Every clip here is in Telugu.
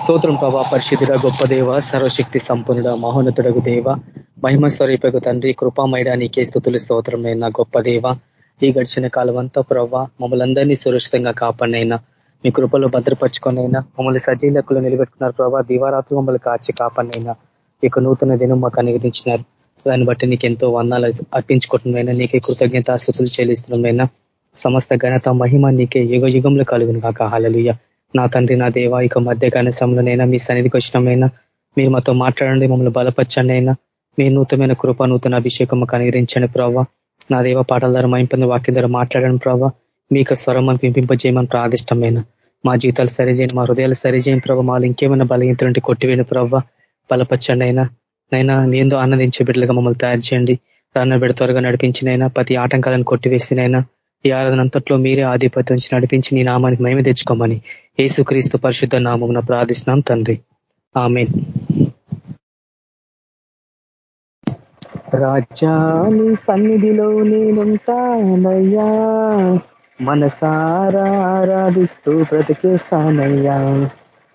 స్తోత్రం ప్రభా పరిశుద్ధుడ గొప్ప దేవ సర్వశక్తి సంపన్నుడ మహోన్నతుడకు దేవ. మహిమ స్వరూపకు తండ్రి కృపామయడా నీకే స్థుతులు స్తోత్రమైన గొప్ప దేవ. ఈ గడిచిన కాలం అంతా ప్రభావ మమ్మల్ని అందరినీ సురక్షితంగా కాపాడినైనా మీ కృపలో భద్రపరుచుకునైనా మమ్మల్ని సజీలకులు నిలబెట్టుకున్నారు ప్రభావ దీవారాత్రి మమ్మల్ని కాచి కాపాడినైనా ఇక నూతన దినం మాకు అనుగ్రహించినారు. దాన్ని బట్టి నీకు ఎంతో వందాలు అర్పించుకుంటున్నైనా నీకే కృతజ్ఞత స్థుతులు చెల్లిస్తున్నైనా సమస్త ఘనత మహిమ నీకే యుగ యుగంలో కలుగును కాక హాలలుయ్య నా తండ్రి నా దేవ ఇక మధ్య కనసంలోనైనా మీ సన్నిధికి వచ్చినమైనా మీరు మాతో మాట్లాడండి మమ్మల్ని బలపరచండి అయినా. మీ నూతనమైన కృప నూతన అభిషేకం కనుగరించండి ప్రభావ నా దేవ పాటల ద్వారా మైంపొంది వాక్యం ద్వారా మాట్లాడండి ప్రభావ మీకు స్వరం అని పింపింపజేయమని ప్రాదిష్టమైన మా జీవితాలు సరిచేయండి మా హృదయాలు సరిచేయని ప్రభావ మాలు ఇంకేమైనా బలహీనతలుంటే కొట్టివేయండి ప్రభావ బలపరచండి అయినా. నైనా నేందో ఆనందించే బిడ్డలుగా మమ్మల్ని తయారు చేయండి. రాన్న బిడ్డ త్వరగా నడిపించినైనా ప్రతి ఆటంకాలను కొట్టివేసినైనా ఈ ఆరాధన అంతట్లో మీరే ఆధిపత్యం నుంచి నడిపించి నీ నామానికి మేమే తెచ్చుకోమని ఏసుక్రీస్తు పరిశుద్ధ నామమున ప్రార్థిస్తున్నాం తండ్రి. ఆమె రాజ్యాని సన్నిధిలో నేనుంటానయ్యా. మనసారా ఆరాధిస్తూ బ్రతికేస్తానయ్యా.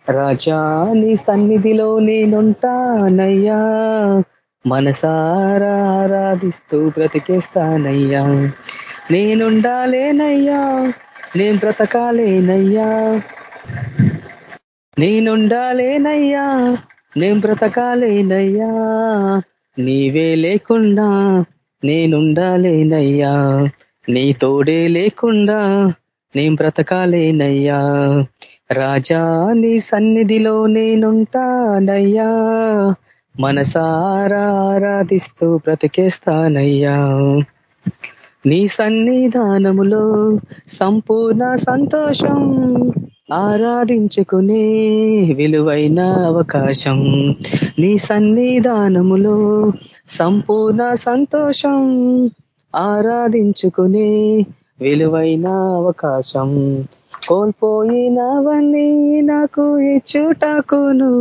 రాజాని సన్నిధిలో నేనుంటానయ్యా. మనసారా ఆరాధిస్తూ బ్రతికేస్తానయ్యా. నేనుండాలేనయ్యా. నేను బ్రతకాలేనయ్యా. నేనుండాలేనయ్యా నేను బ్రతకాలేనయ్యా నీవే లేకుండా నేనుండాలేనయ్యా నీ తోడే లేకుండా నేను బ్రతకాలేనయ్యా. రాజా నీ సన్నిధిలో నేనుంటానయ్యా మనసారా ఆరాధిస్తూ బ్రతికేస్తానయ్యా. నీ సన్నిధానములో సంపూర్ణ సంతోషం ఆరాధించుకునే విలువైన అవకాశం. నీ సన్నిధానములో సంపూర్ణ సంతోషం ఆరాధించుకునే విలువైన అవకాశం. కోల్పోయినవన్నీ నాకు ఇచ్చుటకును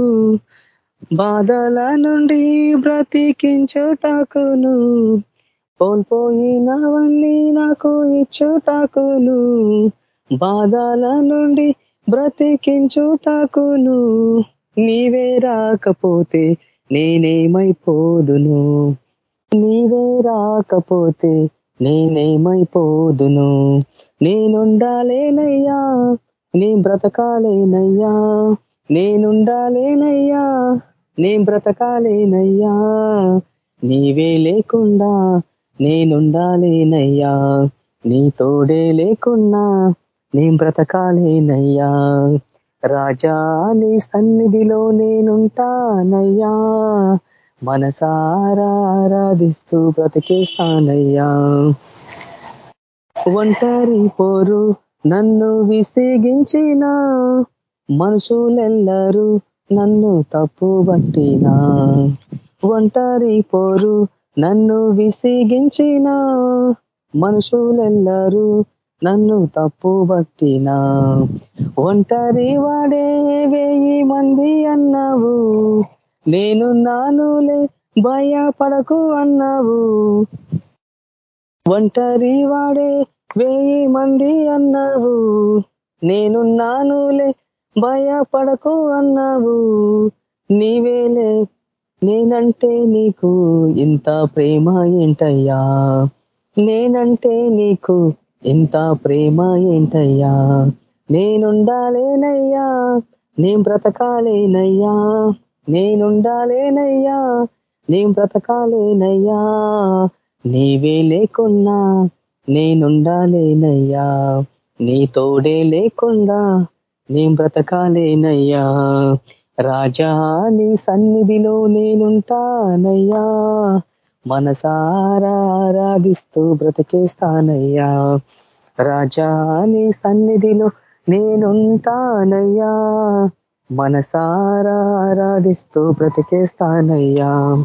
బాధల నుండి బ్రతికించుటకును కోల్పోయినవన్నీ నాకు ఇచ్చుటకును బాధల నుండి బ్రతికించుటాకును నీవే రాకపోతే నేనేమైపోదును. నీవే రాకపోతే నేనేమైపోదును. నేనుండాలేనయ్యా నీ బ్రతకాలేనయ్యా. నేనుండాలేనయ్యా నీ బ్రతకాలేనయ్యా. నీవే లేకుండా నేనుండాలేనయ్యా. నీ తోడే లేకున్నా నీ బ్రతకాలేనయ్యా. రాజా నీ సన్నిధిలో నేనుంటానయ్యా. మనసారా ఆరాధిస్తూ బ్రతికేస్తానయ్యా. ఒంటరి పోరు నన్ను విసిగించిన మనుషులెల్లరూ నన్ను తప్పు బట్టినా ఒంటరి పోరు నన్ను విసిగించిన మనుషులెల్లరూ నన్ను తప్పుబట్టినా ఒంటరి వాడే వేయి మంది అన్నావు. నేను నానులే భయపడకు అన్నావు. ఒంటరి వాడే వేయి మంది అన్నావు. నేను నానులే భయపడకు అన్నావు. నీవేలే నేనంటే నీకు ఇంత ప్రేమ ఏంటయ్యా? నేనంటే నీకు ఇంత ప్రేమ ఏంటయ్యా? నేనుండాలేనయ్యా. నేను బ్రతకాలేనయ్యా. నేనుండాలేనయ్యా. నేను బ్రతకాలేనయ్యా. నీవే లేకున్నా నేనుండాలేనయ్యా. నీ తోడే లేకుండా నేను బ్రతకాలేనయ్యా. రాజా నీ సన్నిధిలో నేనుంటానయ్యా. మనసారాధిస్తూ బ్రతికేస్తానయ్యా రాజాని సన్నిధిలో నేనుంటానయ్యా. మనసారాధిస్తూ బ్రతికేస్తానయ్యా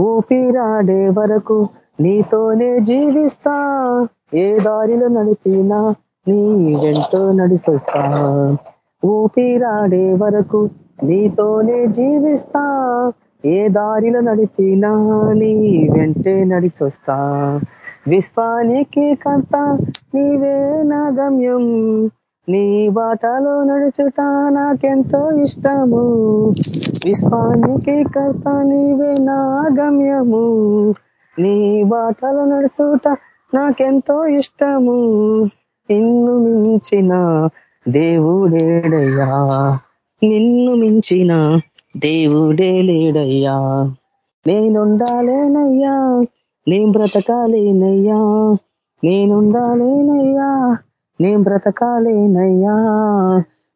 ఊపిరాడే వరకు నీతోనే జీవిస్తా. ఏ దారిలో నడిపినా నీ వెంటో నడిసొస్తా. ఊపిరాడే వరకు నీతోనే జీవిస్తా. ఏ దారిలో నడిపినా నీ వెంటే నడిచొస్తా. విశ్వానికి కర్త నీవే నా గమ్యం. నీ బాటలో నడుచుట నాకెంతో ఇష్టము. విశ్వానికి కర్త నీవే నా గమ్యము. నీ బాటలో నడుచుట నాకెంతో ఇష్టము. నిన్ను మించిన దేవుడేడయ్యా. నిన్ను మించిన దేవుడే లేడయ్యా నేనుండాలేనయ్యా నేను బ్రతకాలేనయ్యా నేనుండాలేనయ్యా నేను బ్రతకాలేనయ్యా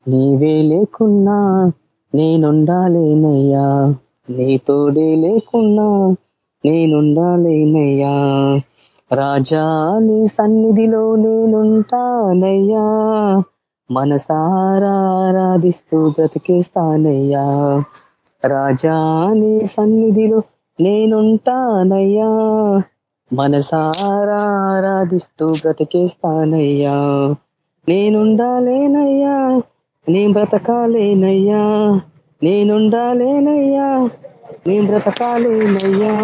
నీవే లేకున్నా నేనుండాలేనయ్యా నీ తోడే లేకున్నా నేనుండాలేనయ్యా. రాజా నీ సన్నిధిలో నేనుంటానయ్యా మనసారాధిస్తూ బ్రతికేస్తానయ్యా. రాజా నీ సన్నిధిలో నేనుంటానయ్యా. మనసారాధిస్తూ బ్రతికేస్తానయ్యా. నేనుండాలేనయ్యా. నీ బ్రతకాలేనయ్యా. నేనుండాలేనయ్యా. నీ బ్రతకాలేనయ్యా.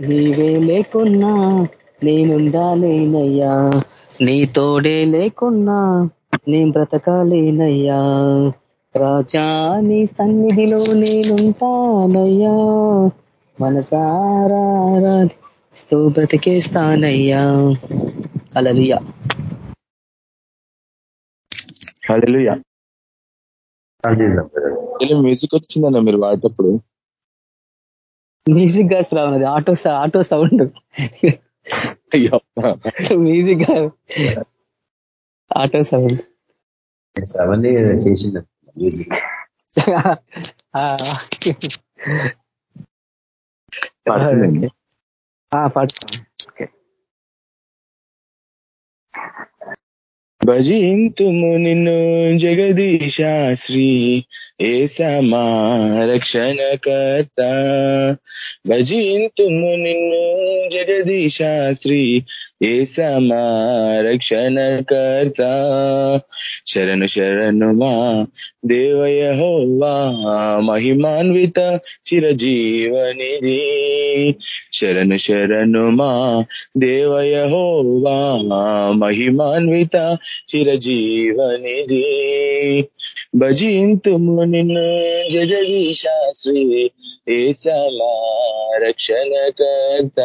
నీవే లేకున్నా నేనుండాలేనయ్యా. నీ తోడే లేకున్నా నేను బ్రతకాలేనయ్యా. రాజా నీ సన్నిధిలో నేనుంటానయ్యా. మనసారా స్తూ బ్రతికేస్తానయ్యా. అలలుయా మ్యూజిక్ వచ్చిందన్న మీరు వాడేటప్పుడు. మ్యూజిక్ కాదు రావునది ఆటో ఆటో సౌండ్. మ్యూజిక్ కాదు. Auto sound. అవన్నీ చేసింది మ్యూజిక్. పడుతుంది. భజింతుము నిన్ను జగదీశాశ్రీ ఏసమా రక్షణకర్త భజింతుము నిన్ను జగదీశాశ్రీ ఏసమా రక్షణకర్త శరణు శరణు మా దేవయ మహిమాన్విత చిరజీవనిధి. శరణు శరణు మా దేవయ మహిమాన్విత చిరజీవనిది భజింతుము నిన్ను జగదీశాశ్రీ ఏసమా రక్షణకర్త.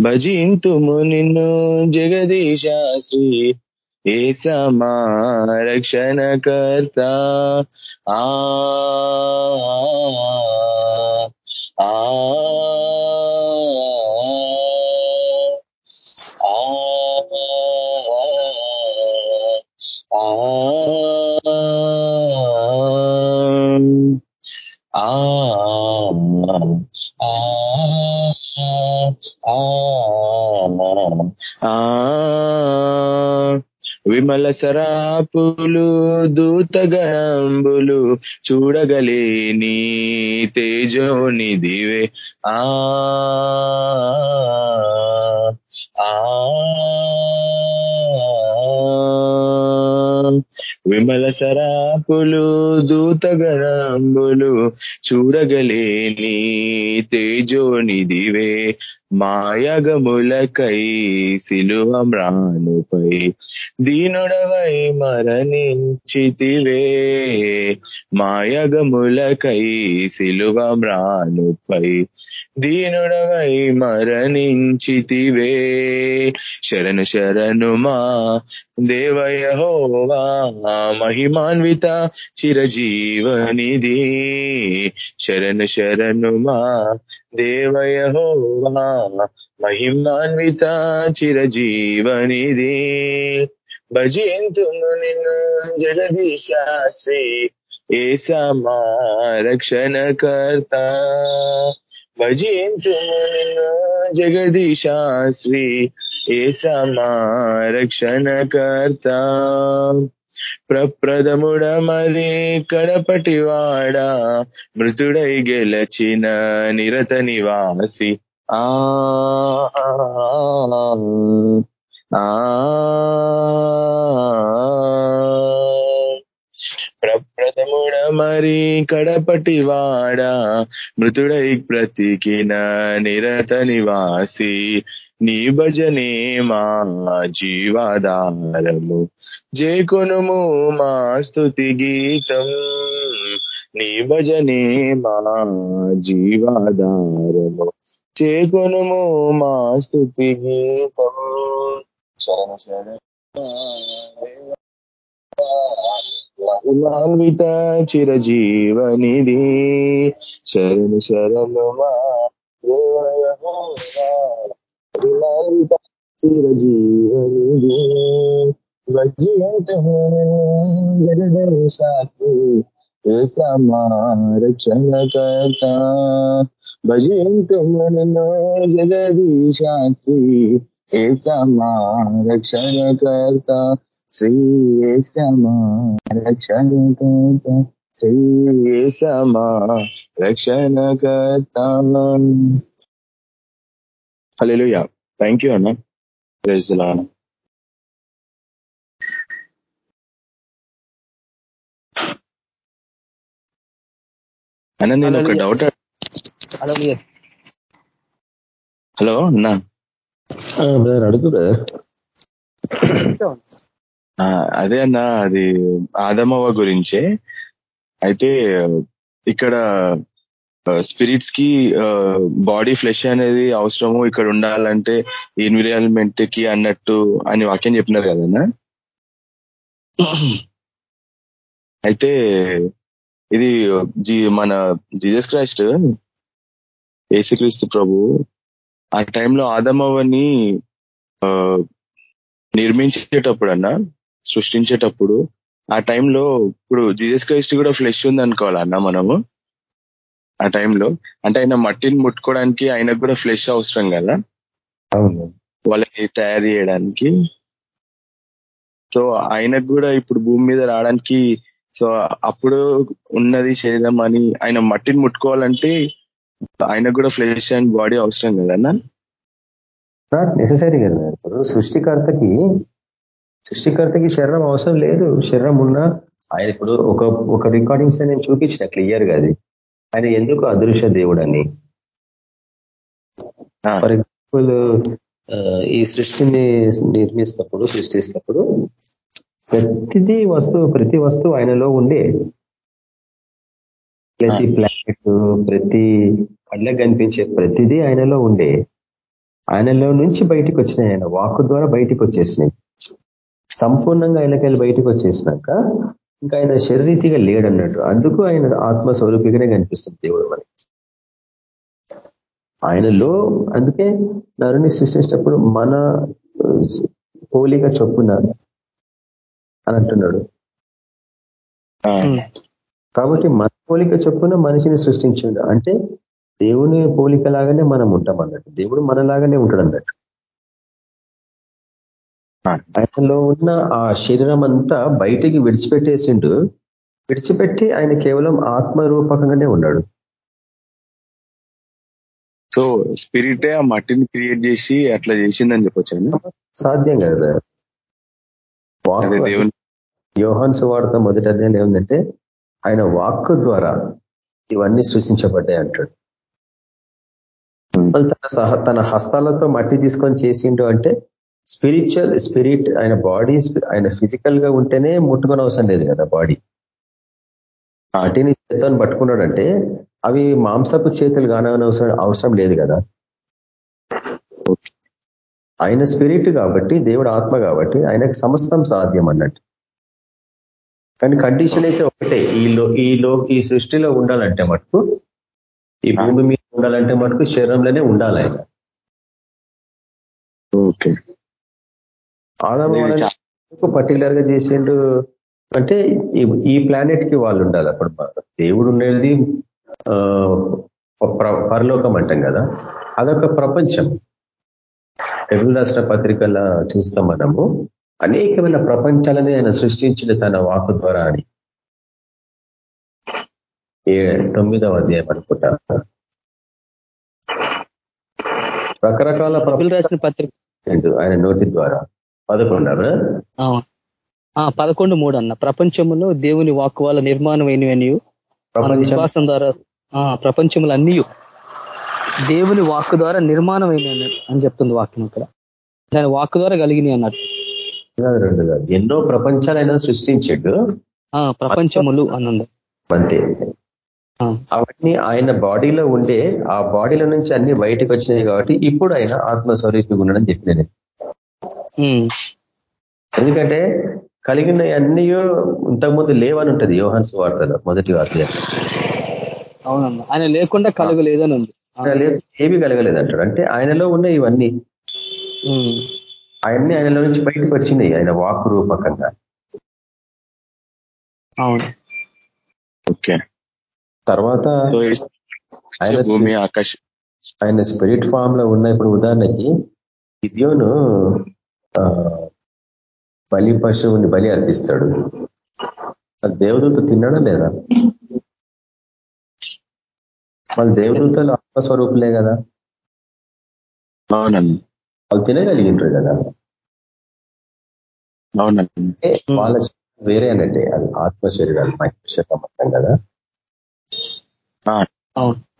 భజింతుము నిన్ను జగదీశాశ్రీ ఏసమా రక్షణకర్త. ఆ ఆ. విమల సరాపులు దూతగణంబులు చూడగలేని తేజోనిదివే ఆ ఆ విమల సరాపులు దూతగణంబులు చూడగలేని తేజోనిదివే మాయగములకై శిలువమ్రానుపై దీనుడవై మరణించితివే మాయగములకై శిలువమ్రానుపై దీనుడవై మరణించితివే. శరణు శరణు మా దేవయహోవా మహిమాన్విత చిరజీవనిది శరణు శరణు మా దేవయహోవా మహిమాన్విత చిరజీవనిది భజింతుము నిన్ను జగదీశాశ్రీ ఏసమా రక్షణకర్త. భజింతుము నిన్ను జగదీశాశ్రీ ఏసమా రక్షణకర్త ప్రప్రదముడ మరి కడపటివాడా మృతుడై గెలచిన నిరత నివాసి. ఆ. ప్రప్రథముడ మరి కడపటి వాడ మృతుడై ప్రతికిన నిరత నివాసి నీ భజనే మా జీవాధారము జేకొనుము మా స్థుతి గీతం నీ భజనే మా జీవాధారము చేకొనుము మా స్థుతి గీతం శరణ శరణ మహిమాన్విత చిరజీవనిది శరణు శరణు మా చిరజీవనిది వజ్రయంతము జగదేశాసు ఏసమా రక్షణకర్త భజయంతము నిన్ను జగదీశాస్త్రి ఏసమా రక్షణకర్త శ్రీ ఏసమా రక్షణకర్త శ్రీ ఏసమా రక్షణకర్త. హల్లెలూయా. థ్యాంక్ యూ అన్న. ప్రైజ్ లాడ్ అన్న నేను ఒక. డౌట్ హలో హలో అన్నా. బ్రదర్ అడుగు బ్రదర్ అదే అన్న అది ఆదమవ గురించే. అయితే ఇక్కడ స్పిరిట్స్కి బాడీ ఫ్లెష్ అనేది అవసరము ఇక్కడ ఉండాలంటే ఎన్విరాన్మెంట్కి అన్నట్టు అని వాక్యం చెప్పినారు కదన్నా అయితే ఇది జీ మన జీసస్ క్రైస్ట్ ఏసుక్రీస్తు ప్రభు ఆ టైంలో ఆదమవని నిర్మించేటప్పుడు అన్న సృష్టించేటప్పుడు ఆ టైంలో ఇప్పుడు జీసస్ క్రైస్ట్ కూడా ఫ్లెష్ ఉంది అనుకోవాలన్న మనము? ఆ టైంలో? అంటే ఆయన మట్టిని ముట్టుకోవడానికి ఆయనకు కూడా ఫ్లెష్ అవసరం కదా? అవును. వాళ్ళని తయారు చేయడానికి. సో ఆయనకు కూడా ఇప్పుడు భూమి మీద రావడానికి సో అప్పుడు ఉన్నది శరీరం అని ఆయన మట్టిని ముట్టుకోవాలంటే ఆయనకు కూడా ఫ్లెష్ అండ్ బాడీ అవసరం కదన్నా? నాట్ నెససరీ కదా. ఇప్పుడు సృష్టికర్తకి సృష్టికర్తకి శరీరం అవసరం లేదు. శరీరం ఉన్నా ఆయన ఇప్పుడు ఒక ఒక రికార్డింగ్స్ నేను చూపించిన క్లియర్గా అది. ఆయన ఎందుకు అదృశ్య దేవుడు అని. ఫర్ ఎగ్జాంపుల్ ఈ సృష్టిని నిర్మిస్తప్పుడు సృష్టిస్తప్పుడు ప్రతిదీ వస్తువు ప్రతి వస్తువు ఆయనలో ఉండే. ప్రతి ప్లానెట్ ప్రతి కళ్ళకు కనిపించే ప్రతిదీ ఆయనలో ఉండే. ఆయనలో నుంచి బయటికి వచ్చినాయి ఆయన. వాక్ ద్వారా బయటికి వచ్చేసినాయి. సంపూర్ణంగా ఆయనకెళ్ళి బయటికి వచ్చేసినాక ఇంకా ఆయన శరీరీతిగా లేడన్నట్టు. అందుకు ఆయన ఆత్మ స్వరూపిగానే కనిపిస్తుంది దేవుడు మనకి. ఆయనలో అందుకే నరుని సృష్టించినప్పుడు మన పోలిక చొప్పున అని అంటున్నాడు. కాబట్టి మన పోలిక చొప్పున మనిషిని సృష్టించిండు. అంటే దేవుని పోలిక లాగానే మనం ఉంటాం అన్నట్టు. దేవుడు మనలాగానే ఉంటాడు అన్నట్టు. ఆయనలో ఉన్న ఆ శరీరం అంతా బయటికి విడిచిపెట్టేసిండు. విడిచిపెట్టి ఆయన కేవలం ఆత్మరూపకంగానే ఉన్నాడు. సో స్పిరిటే ఆ మట్టిని క్రియేట్ చేసి అట్లా చేసిందని చెప్పొచ్చు సాధ్యం కదా. యోహాన్ సువార్త మొదటి అధ్యాయం ఏముందంటే ఆయన వాక్ ద్వారా ఇవన్నీ సృష్టించబడ్డాయి అంటాడు. తన సహ తన హస్తాలతో మట్టి తీసుకొని చేసిండు అంటే స్పిరిచువల్ స్పిరిట్ ఆయన బాడీ ఆయన ఫిజికల్గా ఉంటేనే ముట్టుకొని అవసరం లేదు కదా బాడీ వాటిని చేత్తో పట్టుకున్నాడంటే అవి మాంసపు చేతులు కానవని అవసరం అవసరం లేదు కదా. ఆయన స్పిరిట్ కాబట్టి దేవుడు ఆత్మ కాబట్టి ఆయనకు సమస్తం సాధ్యం అన్నట్టు. కానీ కండిషన్ అయితే ఒకటే ఈ లో ఈ లో ఈ సృష్టిలో ఉండాలంటే మటుకు ఈ భూమి మీద ఉండాలంటే మటుకు శరీరంలోనే ఉండాలి ఆయన ఓకే ఆదాము పర్టికులర్గా చేసిండు అంటే ఈ- ప్లానెట్కి వాళ్ళు ఉండాలి. అప్పుడు దేవుడు ఉండేది పరలోకం అంటాం కదా. అదొక ప్రపంచం. తెలుగు రాష్ట్ర పత్రికల చూస్తాం మనము. అనేకమైన ప్రపంచాలని ఆయన సృష్టించిన తన వాకు ద్వారా అని. తొమ్మిదవ అధ్యాయం అనుకుంటా. రకరకాల సభ్యులు రాసిన పత్రిక ఆయన నోటి ద్వారా. ఆ, పదకొండు మూడు అన్న. ప్రపంచంలో దేవుని వాక్కు వల్ల నిర్మాణమైనవని మన ప్రపంచం. విశ్వాసం ద్వారా ఆ ప్రపంచములు అన్నీ దేవుని వాక్కు ద్వారా నిర్మాణమైన అని చెప్తుంది వాక్యం ఇక్కడ. దాని వాక్కు ద్వారా కలిగినాయి అన్నట్టు. ఎన్నో ప్రపంచాలైనా సృష్టించాడు. ప్రపంచములు అనండి అంతే. అవన్నీ ఆయన బాడీలో ఉండే ఆ బాడీలో నుంచి అన్ని బయటకు వచ్చినాయి కాబట్టి ఇప్పుడు ఆయన ఆత్మస్వరూపి ఉండడం చెప్పిన ఎందుకంటే కలిగిన అన్నీ ఇంతకుముందు లేవని ఉంటది యోహన్స్ వార్తలో మొదటి వార్త అవునమ్మా. ఆయన లేకుండా కలగలేదని ఉంది. ఏమి కలగలేదు అంటాడు అంటే ఆయనలో ఉన్న ఇవన్నీ. ఆయన్ని ఆయనలో నుంచి బయటకు వచ్చినాయి ఆయన వాక్ రూపకంగా. అవును. ఓకే. తర్వాత ఆయన భూమి ఆకాశం. ఆయన స్పిరిట్ ఫామ్లో ఉన్న ఇప్పుడు ఉదాహరణకి విద్యోను బలి పశువుని బలి అర్పిస్తాడు. దేవదూత తిన్నాడా లేదా? వాళ్ళ దేవదూతలు ఆత్మస్వరూపులే కదా. అవునండి. వాళ్ళు తినగలిగింటారు కదా. అవునండి. వాళ్ళ వేరే అన్నట్టే. అది ఆత్మ శరీరాలు మహిమ శరీరం అంటాం కదా.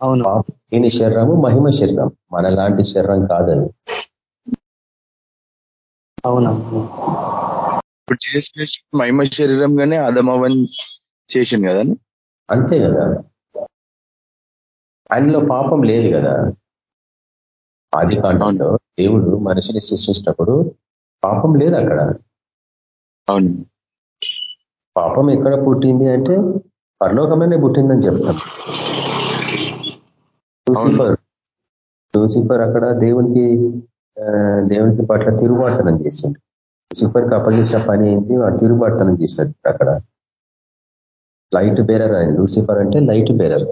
అవును దీని శరీరము మహిమ శరీరం. మన లాంటి శరీరం కాదది. అవునా ఇప్పుడు చేసిన మహిమ శరీరంగానే చేసింది కదా అంతే కదా. ఆయనలో పాపం లేదు కదా. ఆది కాండంలో దేవుడు మనిషిని సృష్టించినప్పుడు పాపం లేదు అక్కడ. అవును. పాపం ఎక్కడ పుట్టింది అంటే పరలోకమైన పుట్టిందని చెప్తాం. లూసిఫర్. లూసిఫర్ అక్కడ దేవునికి దేవునికి పట్ల తిరుగుబాటుతనం చేసిండు. లూసిఫర్కి అప్పగించిన పని ఏంటి? వాడు తిరుగుబాటుతనం చేసినట్టు అక్కడ. లైట్ బేరర్ ఆయన లూసిఫర్ అంటే లైట్ బేరర్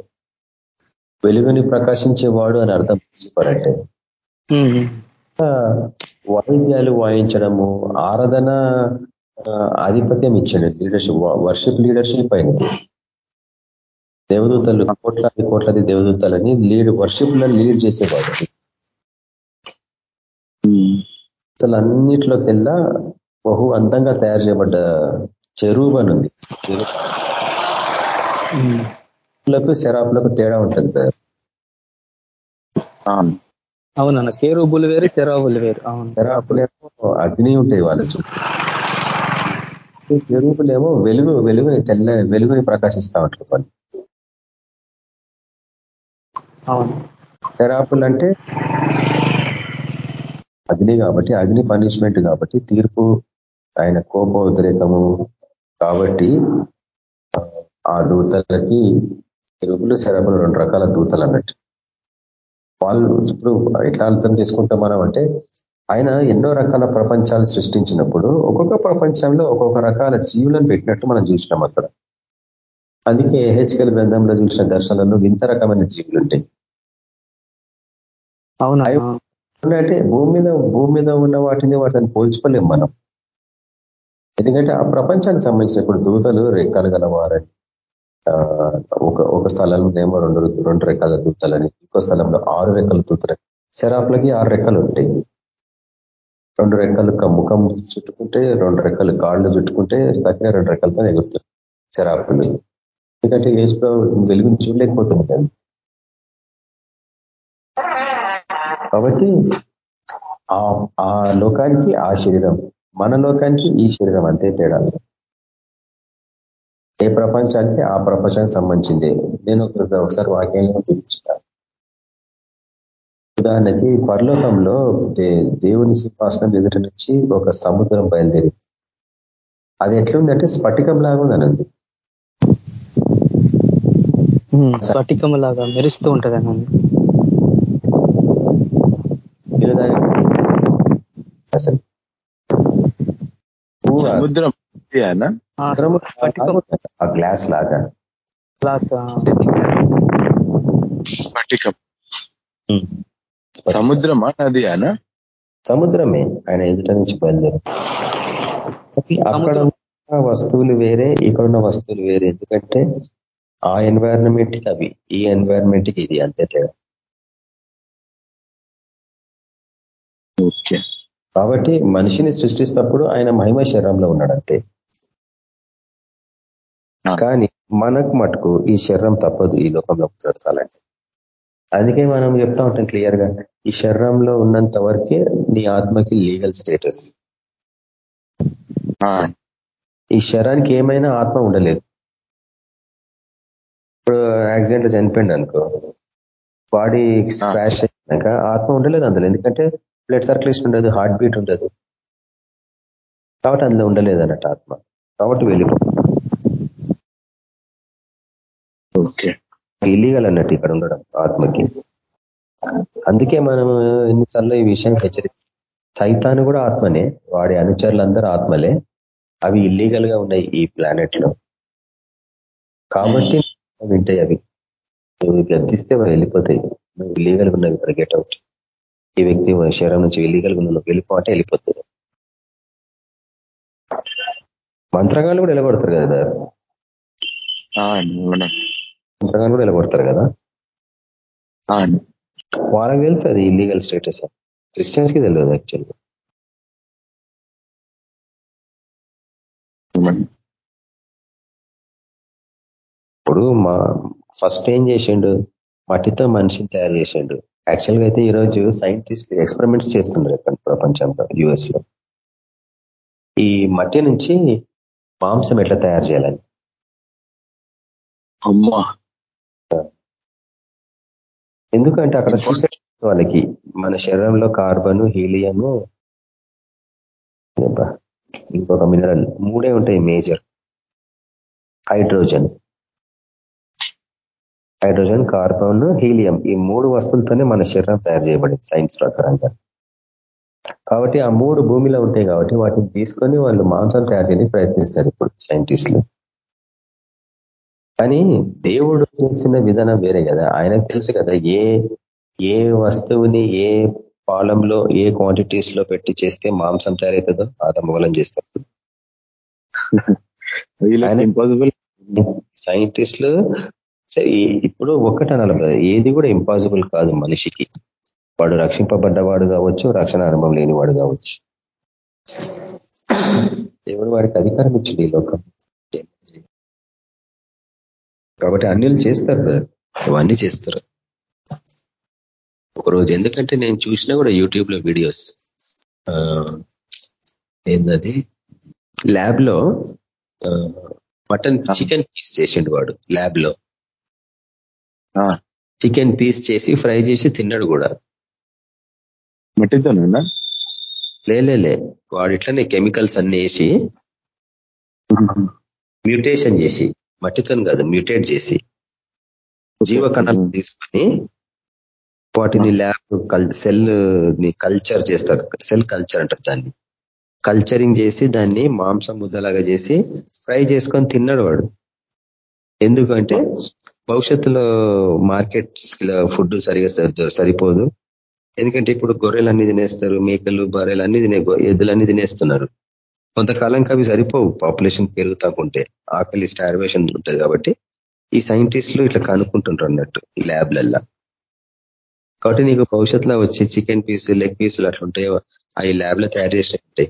వెలుగుని ప్రకాశించేవాడు అని అర్థం లూసిఫర్ అంటే. వాయిద్యాలు వాయించడము ఆరాధన ఆధిపత్యం ఇచ్చాడు లీడర్షిప్ వర్షిప్ లీడర్షిప్ అయింది దేవదూతలు కోట్లాది కోట్లాది దేవదూతలని లీడ్ వర్షిప్ లీడ్ చేసేవాడు. అన్నిట్లోకెల్లా బహు అందంగా తయారు చేయబడ్డ చెరువు అని ఉంది. శరాపులకు తేడా ఉంటుంది అవునన్న సేరుబులు వేరు శరాబులు వేరు అవును. శరాపులేమో అగ్ని ఉంటాయి వాళ్ళ చుట్టూ. చెరువులేమో వెలుగు వెలుగుని తెల్ల వెలుగుని ప్రకాశిస్తా ఉంటారు వాళ్ళు అవును. శరాపులు అంటే అగ్ని కాబట్టి అగ్ని పనిష్మెంట్ కాబట్టి తీర్పు ఆయన కోప ఉద్రేకము కాబట్టి ఆ దూతలకి చెరువులు శరపులు రెండు రకాల దూతలు అన్నట్టు. వాళ్ళు ఇప్పుడు ఎట్లా అర్థం చేసుకుంటాం మనం అంటే ఆయన ఎన్నో రకాల ప్రపంచాలు సృష్టించినప్పుడు ఒక్కొక్క ప్రపంచంలో ఒక్కొక్క రకాల జీవులను పెట్టినట్లు మనం చూసినాం అక్కడ. అందుకే హెచ్కల్ గ్రంథంలో చూసిన దర్శనంలో వింత రకమైన జీవులు ఉంటాయి అవునా అంటే భూమి మీద భూమి మీద ఉన్న వాటిని వాటిని పోల్చుకోలేం మనం. ఎందుకంటే ఆ ప్రపంచానికి సంబంధించిన ఇప్పుడు దూతలు రెక్కలు గలవారని ఒక ఒక స్థలంలో ఏమో రెండు రెండు రెక్కల దూతలని ఇంకో స్థలంలో ఆరు రెక్కల దూతలని శరాపులకి ఆరు రెక్కలు ఉంటాయి. రెండు రెక్కలు ముఖం చుట్టుకుంటే రెండు రెక్కలు కాళ్ళు చుట్టుకుంటే తగ్గిన రెండు రెక్కలతో ఎగురుతాయి శరాపులు ఎందుకంటే ఏసులో వెలుగుని చూడలేకపోతుంది కాబట్టి ఆ లోకానికి ఆ శరీరం మన లోకానికి ఈ శరీరం అంతే తేడా. ఏ ప్రపంచానికి ఆ ప్రపంచానికి సంబంధించింది. నేను ఒకసారి వాక్యంలో చూపించాను ఉదాహరణకి పరలోకంలో దేవుని సింహాసనం ఎదుట నుంచి ఒక సముద్రం బయలుదేరి అది ఎట్లుందంటే స్ఫటికం లాగా ఉందనంది. స్ఫటికం లాగా మెరుస్తూ ఉంటుంది అనండి అసలు. సముద్రం గ్లాస్ లాగా. గ్లాస్ స్ఫటికం. సముద్రమా నది అనా సముద్రమే. ఆయన ఎదుట నుంచి బయలుదేరు అక్కడ ఉన్న వస్తువులు వేరే ఇక్కడ ఉన్న వస్తువులు వేరే. ఎందుకంటే ఆ ఎన్వైరన్మెంట్కి అవి ఈ ఎన్వైరన్మెంట్కి ఇది అంతే తేడా. ఓకే. కాబట్టి మనిషిని సృష్టిస్తున్నప్పుడు ఆయన మహిమ శరీరంలో ఉన్నాడు అంతే కానీ మనకు మటుకు ఈ శరీరం తప్పదు ఈ లోకంలో బ్రతకాలంటే. అందుకే మనం చెప్తా ఉంటాం క్లియర్గా ఈ శరీరంలో ఉన్నంత వరకే నీ ఆత్మకి లీగల్ స్టేటస్. ఈ శరానికి ఏమైనా ఆత్మ ఉండలేదు. ఇప్పుడు యాక్సిడెంట్ చనిపోయింది అనుకో బాడీ స్క్రాష్ అయినాక ఆత్మ ఉండలేదు అందులో. ఎందుకంటే బ్లడ్ సర్క్యులేషన్ ఉండదు హార్ట్ బీట్ ఉండదు. కాబట్టి అందులో ఉండలేదు అన్నట్టు ఆత్మ. కాబట్టి వెళ్ళిపో ఓకే ఇల్లీగల్ అన్నట్టు ఇక్కడ ఉండడం ఆత్మకి. అందుకే మనం ఎన్నిసార్లు ఈ విషయం హెచ్చరిస్తాం. సైతాను కూడా ఆత్మనే వాడి అనుచరులందరూ ఆత్మలే. అవి ఇల్లీగల్గా ఉన్నాయి ఈ ప్లానెట్లో కాబట్టి వింటాయి అవి. నువ్వు గద్దిస్తే వెళ్ళిపోతాయి. నువ్వు ఇల్లీగల్ ఉన్నవి ఇక్కడ గెట్ అవుట్ ఈ వ్యక్తి శరీరం నుంచి ఇల్లీగల్గా నువ్వు వెళ్ళిపో అంటే వెళ్ళిపోతుంది మంత్రగాళ్ళు కూడా వెళ్ళగొడతారు కదా మంత్రగాళ్ళు కూడా వెళ్ళగొడతారు కదా? వాళ్ళకి తెలుసు అది ఇల్లీగల్ స్టేటస్ క్రిస్టియన్స్కి తెలియదు యాక్చువల్గా ఇప్పుడు మా ఫస్ట్ ఏం చేసిండు? మట్టితో మనిషిని తయారు చేసిండు. యాక్చువల్గా అయితే ఈరోజు సైంటిస్ట్ ఎక్స్పెరిమెంట్స్ చేస్తున్నారు ఇక్కడ ప్రపంచంలో యుఎస్లో. ఈ మట్టి నుంచి మాంసం ఎట్లా తయారు చేయాలని? అమ్మా. ఎందుకంటే అక్కడ వాళ్ళకి మన శరీరంలో కార్బన్ హీలియము ఇంకొక మినరల్ మూడే ఉంటాయి major. Hydrogen. Hydrogen carbon helium ఈ మూడు వస్తువులతోనే మన శరీరం తయారు చేయబడింది సైన్స్ ప్రకారంగా. కాబట్టి ఆ మూడు భూమిలో ఉంటాయి కాబట్టి వాటిని తీసుకొని వాళ్ళు మాంసం తయారు చేయడానికి ప్రయత్నిస్తారు ఇప్పుడు సైంటిస్టులు. కానీ దేవుడు చేసిన విధానం వేరే కదా. ఆయనకు తెలుసు కదా ఏ ఏ వస్తువుని ఏ పాలంలో ఏ క్వాంటిటీస్లో పెట్టి చేస్తే మాంసం తయారవుతుందో ఆదమూలం చేస్తారు. ఇంపాసిబుల్ సరే ఇప్పుడు ఒక్కటి అనాలి ఏది కూడా ఇంపాసిబుల్ కాదు మనిషికి. వాడు రక్షింపబడ్డవాడు కావచ్చు రక్షణ అనుభవం లేనివాడు కావచ్చు. దేవుడు వాడికి అధికారం ఇచ్చింది ఈ లోకం. కాబట్టి అన్యులు చేస్తారు అవన్నీ చేస్తారు. ఒకరోజు ఎందుకంటే నేను చూసినా కూడా యూట్యూబ్లో వీడియోస్ ఏంటది ల్యాబ్లో మటన్ చికెన్ పీస్ చేసిండు వాడు ల్యాబ్లో చికెన్ పీస్ చేసి ఫ్రై చేసి తిన్నాడు కూడా. మట్టితోనా లేలే వాడు ఇట్లనే కెమికల్స్ అన్ని వేసి మ్యూటేషన్ చేసి మట్టితో కాదు మ్యూటేట్ చేసి జీవకణాలు తీసుకొని వాటిని ల్యాబ్ సెల్ని కల్చర్ చేస్తారు. సెల్ కల్చర్ అంటారు దాన్ని. కల్చరింగ్ చేసి దాన్ని మాంసం ముద్దలాగా చేసి ఫ్రై చేసుకొని తిన్నాడు వాడు. ఎందుకంటే భవిష్యత్తులో మార్కెట్ ఫుడ్ సరిగా సరిపోదు. ఎందుకంటే ఇప్పుడు గొర్రెలు అన్ని తినేస్తారు మేకలు బర్రెలు అన్ని తినే ఎద్దులు అన్ని తినేస్తున్నారు. కొంతకాలంకి అవి సరిపోవు. పాపులేషన్ పెరుగుతాకుంటే ఆకలి స్టార్వేషన్ ఉంటుంది కాబట్టి ఈ సైంటిస్టులు ఇట్లా కనుక్కుంటుంటారు అన్నట్టు ఈ ల్యాబ్లల్లా. కాబట్టి నీకు భవిష్యత్తులో వచ్చి చికెన్ పీసు లెగ్ పీసులు అట్లుంటాయో అవి ల్యాబ్లో తయారు చేసి ఉంటాయి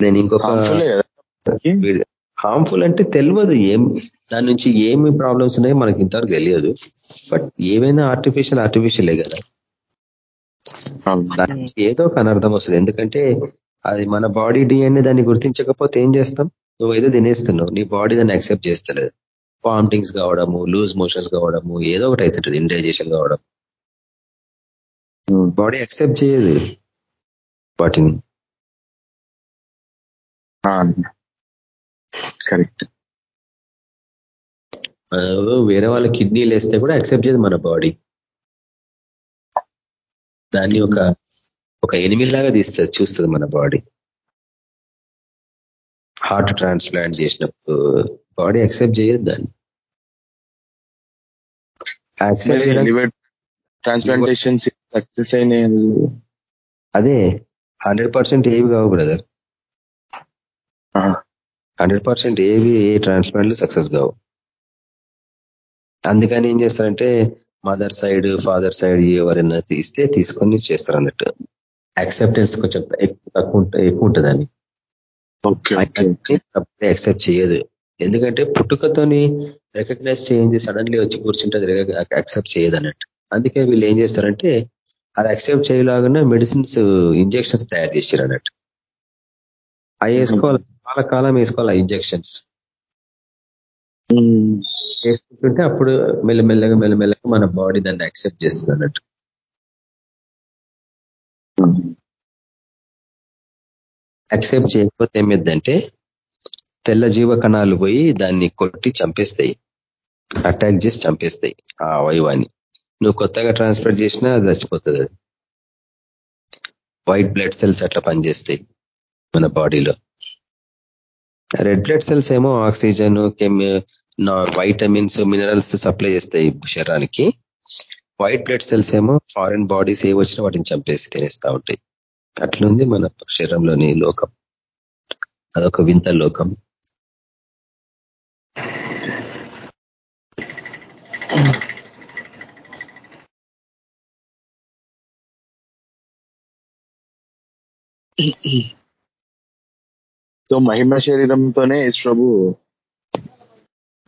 నేను ఇంకొక హార్మ్ఫుల్ అంటే తెలియదు ఏం దాని నుంచి ఏమి ప్రాబ్లమ్స్ ఉన్నాయో మనకి ఇంతవరకు తెలియదు. బట్ ఏవైనా ఆర్టిఫిషియల్ ఆర్టిఫిషియలే కదా. దాని నుంచి ఏదో ఒక అనర్థం వస్తుంది. ఎందుకంటే అది మన బాడీ డిఎన్ఏ దాన్ని గుర్తించకపోతే ఏం చేస్తాం? నువ్వు ఏదో తినేస్తున్నావు. నీ బాడీ దాన్ని యాక్సెప్ట్ చేస్తలేదు. వామిటింగ్స్ కావడము లూజ్ మోషన్స్ కావడము ఏదో ఒకటి అవుతుంటుంది ఇండైజేషన్ కావడం. బాడీ యాక్సెప్ట్ చేయదు వాటిని. కరెక్ట్. వేరే వాళ్ళ కిడ్నీలు వేస్తే కూడా యాక్సెప్ట్ చేయదు మన బాడీ. దాన్ని ఒక ఒక ఎనిమిదిలాగా తీస్తుంది చూస్తుంది మన బాడీ. హార్ట్ ట్రాన్స్ప్లాంట్ చేసినప్పుడు బాడీ యాక్సెప్ట్ చేయదు దాన్ని. యాక్సెప్ట్ ట్రాన్స్ప్లాంటేషన్ సక్సెస్ అయిన అదే హండ్రెడ్ పర్సెంట్ ఏవి కావు బ్రదర్. హండ్రెడ్ పర్సెంట్ ఏవి ఏ ట్రాన్స్ప్లాంట్లు సక్సెస్ కావు. అందుకని ఏం చేస్తారంటే మదర్ సైడ్ ఫాదర్ సైడ్ ఎవరైనా తీస్తే తీసుకొని చేస్తారు అన్నట్టు యాక్సెప్టెన్స్ కొంచెం ఎక్కువ తక్కువ ఎక్కువ ఉంటుందని యాక్సెప్ట్ చేయదు. ఎందుకంటే పుట్టుకతోని రికగ్నైజ్ చేయండి సడన్లీ వచ్చి కూర్చుంటే యాక్సెప్ట్ చేయదు అన్నట్టు అందుకే వీళ్ళు ఏం చేస్తారంటే అది అక్సెప్ట్ చేయలాగానే మెడిసిన్స్ ఇంజెక్షన్స్ తయారు చేశారు అన్నట్టు అవి వేసుకోవాలి. చాలా కాలం వేసుకోవాలి ఇంజెక్షన్స్. వేసుకుంటుంటే అప్పుడు మెల్లమెల్లగా మెల్లమెల్లగా మన బాడీ దాన్ని యాక్సెప్ట్ చేస్తుంది అన్నట్టు. యాక్సెప్ట్ చేయకపోతే ఏమైందంటే తెల్ల జీవ కణాలు పోయి దాన్ని కొట్టి చంపేస్తాయి. అటాక్ చేసి చంపేస్తాయి ఆ అవయవాన్ని నువ్వు కొత్తగా ట్రాన్స్ఫర్ చేసినా అది చచ్చిపోతుంది అది. వైట్ బ్లడ్ సెల్స్ అట్లా పనిచేస్తాయి. మన బాడీలో. రెడ్ బ్లడ్ సెల్స్ ఏమో ఆక్సిజన్ కెమి వైటమిన్స్ మినరల్స్ సప్లై చేస్తాయి శరీరానికి. వైట్ బ్లడ్ సెల్స్ ఏమో ఫారిన్ బాడీస్ ఏ వచ్చినా వాటిని చంపేసి తినేస్తూ ఉంటాయి. అట్లుంది మన శరీరంలోని లోకం. అదొక వింత లోకం. సో మహిమ శరీరంతోనే ప్రభు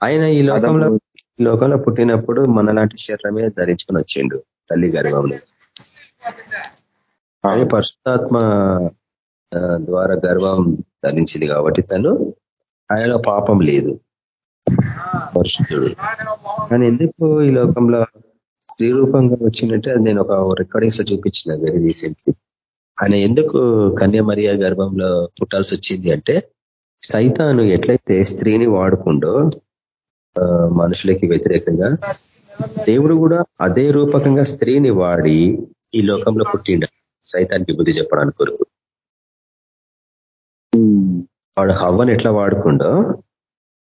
ఆయన ఈ లోకంలో ఈ లోకంలో పుట్టినప్పుడు మనలాంటి శరీరమే ధరించుకొని వచ్చిండు తల్లి గర్భంలో కానీ పరిశుద్ధాత్మ ద్వారా గర్భం ధరించింది కాబట్టి తను ఆయనలో పాపం లేదు. పరిశుద్ధుడు. కానీ ఎందుకు ఈ లోకంలో స్త్రీ రూపంగా వచ్చిందంటే అది నేను ఒక రికార్డింగ్స్లో చూపించిన వెరీ రీసెంట్లీ ఆయన ఎందుకు కన్యమరియా గర్భంలో పుట్టాల్సి వచ్చింది అంటే సైతాను ఎట్లయితే స్త్రీని వాడుకుండో మనుషులకి వ్యతిరేకంగా దేవుడు కూడా అదే రూపకంగా స్త్రీని వాడి ఈ లోకంలో పుట్టిండ. సైతానికి బుద్ధి చెప్పడానికి కొరకు. వాడు హవ్వను ఎట్లా వాడుకుండో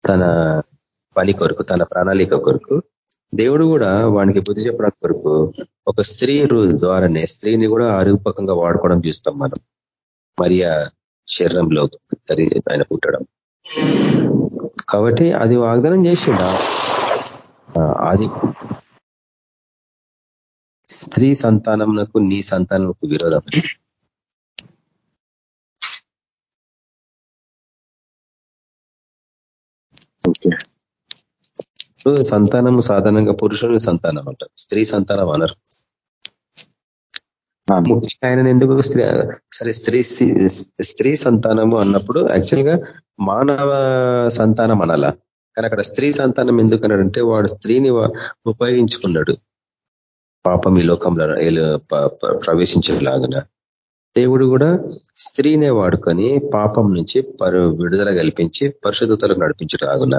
తన పని కొరకు తన ప్రణాళిక కొరకు దేవుడు కూడా వానికి బుద్ధి చెప్పడానికి కొరకు ఒక స్త్రీ ద్వారానే స్త్రీని కూడా అరూపకంగా వాడుకోవడం చూస్తాం మనం. మరియా శరీరంలో ఆయన పుట్టడం. కాబట్టి అది వాగ్దానం చేసిండ? అది స్త్రీ సంతానంకు నీ సంతానంకు విరోధం. సంతానము సాధారణంగా పురుషుని సంతానం అంట. స్త్రీ సంతానం అనరు. ముఖ్యంగా ఆయన ఎందుకు స్త్రీ సరే స్త్రీ స్త్రీ సంతానము అన్నప్పుడు యాక్చువల్గా మానవ సంతానం అనాలా. కానీ అక్కడ స్త్రీ సంతానం ఎందుకు అన్నాడంటే వాడు స్త్రీని ఉపయోగించుకున్నాడు. పాపం ఈ లోకంలో ప్రవేశించేలాగున. దేవుడు కూడా స్త్రీనే వాడుకొని పాపం నుంచి పరు విడుదల కల్పించి పరిశుద్ధతలకు నడిపించడాగున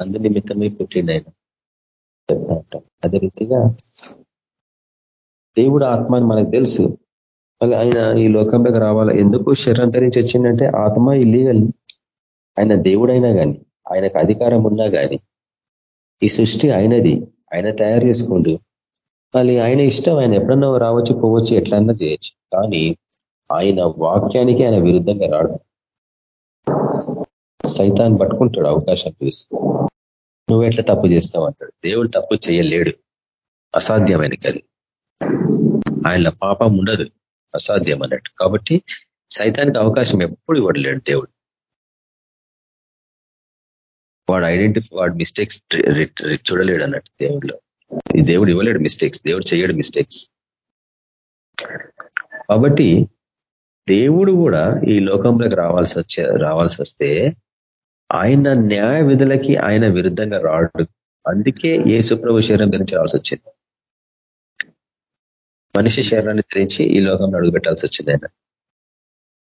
అందు నిమిత్తమే పుట్టిండు ఆయన అదే రీతిగా దేవుడు ఆత్మ అని మనకు తెలుసు. మళ్ళీ ఆయన ఈ లోకంలోకి రావాలి? ఎందుకు శరీరం ధరించి వచ్చిందంటే ఆత్మ ఇల్లీగల్ ఆయన దేవుడైనా కానీ ఆయనకు అధికారం ఉన్నా కానీ ఈ సృష్టి ఆయనది. ఆయన తయారు చేసుకోండు. మళ్ళీ ఆయన ఇష్టం ఆయన ఎప్పుడన్నా రావచ్చు పోవచ్చు ఎట్లన్నా చేయొచ్చు. కానీ ఆయన వాక్యానికి ఆయన విరుద్ధంగా రాడు. సైతాన్ని పట్టుకుంటాడు అవకాశం చూసి నువ్వు ఎట్లా తప్పు చేస్తావు అంటాడు. దేవుడు తప్పు చేయలేడు. అసాధ్యమైన అది ఆయన పాపం ఉండదు. అసాధ్యం అన్నట్టు. కాబట్టి సైతానికి అవకాశం ఎప్పుడు ఇవ్వడలేడు దేవుడు. వాడు ఐడెంటిఫై వాడు మిస్టేక్స్ చూడలేడు అన్నట్టు దేవుడిలో. ఈ దేవుడు ఇవ్వలేడు మిస్టేక్స్ దేవుడు చేయడు మిస్టేక్స్ కాబట్టి దేవుడు కూడా ఈ లోకంలోకి రావాల్సి వచ్చే రావాల్సి వస్తే ఆయన న్యాయ విధులకి ఆయన విరుద్ధంగా రాడు. అందుకే ఏసుప్రభు శరీరం ధరించి రావాల్సి వచ్చింది. మనిషి శరీరాన్ని ధరించి ఈ లోకంలో అడుగుపెట్టాల్సి వచ్చింది ఆయన.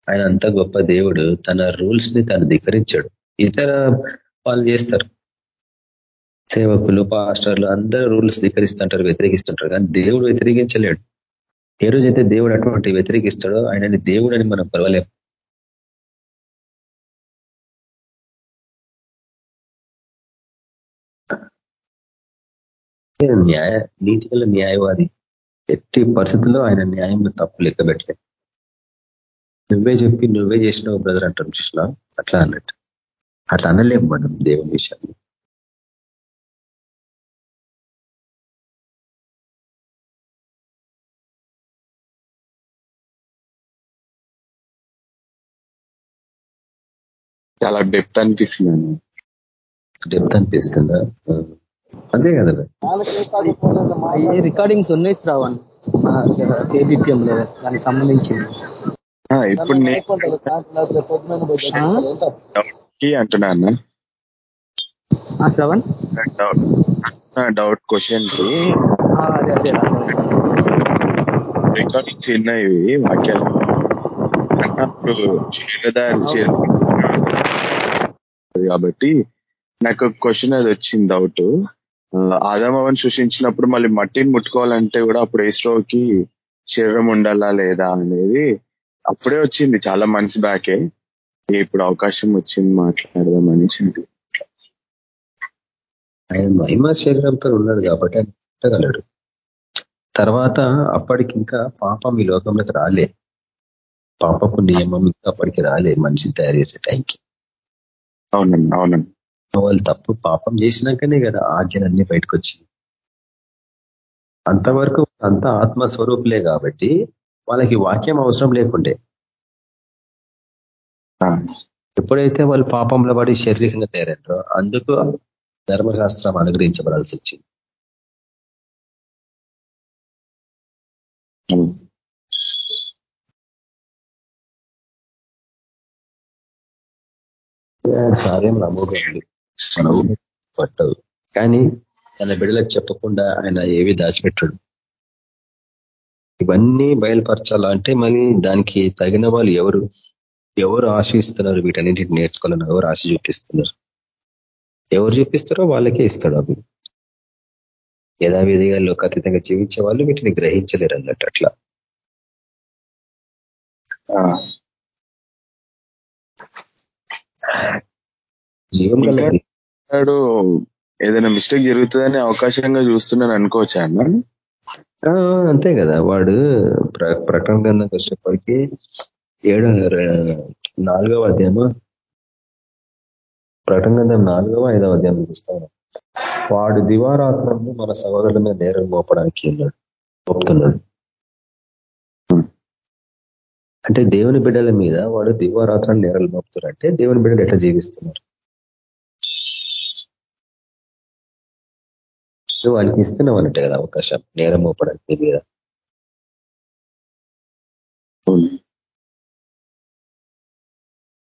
ఆయన అంత గొప్ప దేవుడు. తన రూల్స్ని తను ధిక్కరించాడు. ఇతర వాళ్ళు చేస్తారు. సేవకులు పాస్టర్లు అందరూ రూల్స్ ధిక్కరిస్తుంటారు వ్యతిరేకిస్తుంటారు. కానీ దేవుడు వ్యతిరేకించలేడు. ఏ రోజైతే దేవుడు అటువంటి వ్యతిరేకిస్తాడో ఆయనని దేవుడు అని మనం పర్వాలేము న్యాయ నీతిగల న్యాయవాది ఎట్టి పరిస్థితుల్లో ఆయన న్యాయంలో తప్పు లెక్క పెట్టలేదు నువ్వే చెప్పి నువ్వే చేసినావు బ్రదర్ అంటాం చూసిన అట్లా అన్నట్టు. అట్లా అనలేము మనం దేవుని విషయాన్ని చాలా డెప్త్ అనిపిస్తుంది డెప్త్ అనిపిస్తుందా? అంతే కదా ఏ రికార్డింగ్స్ ఉన్నాయి శ్రావణ్ కేబిపిఎం లో దానికి సంబంధించింది. ఆ, ఇప్పుడు నేను అంటున్నా అన్న. శ్రవణ్? డౌట్ క్వశ్చన్కి. రికార్డింగ్స్ ఉన్నాయి వాక్యాలు. అన్నప్పుడు చీరదారి చీర కాబట్టి నాకు క్వశ్చన్ అది వచ్చింది డౌట్ ఆదామవని సృష్టించినప్పుడు మళ్ళీ మట్టిని ముట్టుకోవాలంటే కూడా అప్పుడు ఏస్ట్రోకి శరీరం ఉండాలా లేదా అనేది అప్పుడే వచ్చింది. చాలా మంత్స్ బ్యాకే ఇప్పుడు అవకాశం వచ్చింది మాట్లాడదాం అనేసి ఆయన మహిమ శరీరంతో ఉన్నాడు కాబట్టి ఆయన పెట్టగలడు. తర్వాత అప్పటికి ఇంకా పాపం ఈ లోకంలోకి రాలే. పాపపు నియమం ఇంకా అప్పటికి రాలే మనిషిని తయారు చేసే టైంకి. అవునండి అవునండి. వాళ్ళు తప్పు పాపం చేసినాకనే కదా ఆజ్ఞలన్నీ బయటకు వచ్చి అంతవరకు అంత ఆత్మస్వరూపులే కాబట్టి వాళ్ళకి వాక్యం అవసరం లేకుండే. ఎప్పుడైతే వాళ్ళు పాపంలో పడి శారీరకంగా తయారంటారో అందుకు ధర్మశాస్త్రం అనుగ్రహించబడాల్సి వచ్చింది. కార్యం నమ్మకండి మన పట్టదు. కానీ తన బిడలకు చెప్పకుండా ఆయన ఏవి దాచిపెట్టాడు. ఇవన్నీ బయలుపరచాలంటే మళ్ళీ దానికి తగిన వాళ్ళు ఎవరు? ఎవరు ఆశిస్తున్నారు వీటన్నింటిని నేర్చుకోవాలని? ఎవరు ఆశ చూపిస్తున్నారు? ఎవరు చూపిస్తారో వాళ్ళకే ఇస్తాడు అవి. యథావిధిగా లోకాతీతంగా జీవించే వాళ్ళు వీటిని గ్రహించలేరు అన్నట్టు అట్లా. జీవం ఏదైనా మిస్టేక్ జరుగుతుందని అవకాశంగా చూస్తున్నాను అనుకోవచ్చా అన్న? అంతే కదా. వాడు ప్ర- ప్రకటన గ్రంథంకి వచ్చేప్పటికీ ఏడు నాలుగవ అధ్యాయము? ప్రకటన గ్రంథం నాలుగవ ఐదవ అధ్యాయం చూస్తాను వాడు దివారాత్రంలో మన సహోదరుల మీద నేరం మోపడానికి ఉన్నాడు. మోపుతున్నాడు. అంటే దేవుని బిడ్డల మీద వాడు దివారాత్రం నేరాలు మోపుతారు అంటే దేవుని బిడ్డలు ఎట్లా జీవిస్తున్నారు? నువ్వు వానికి ఇస్తున్నావు అన్నట్టే కదా అవకాశం. నేరం మోపడానికి నీ మీద.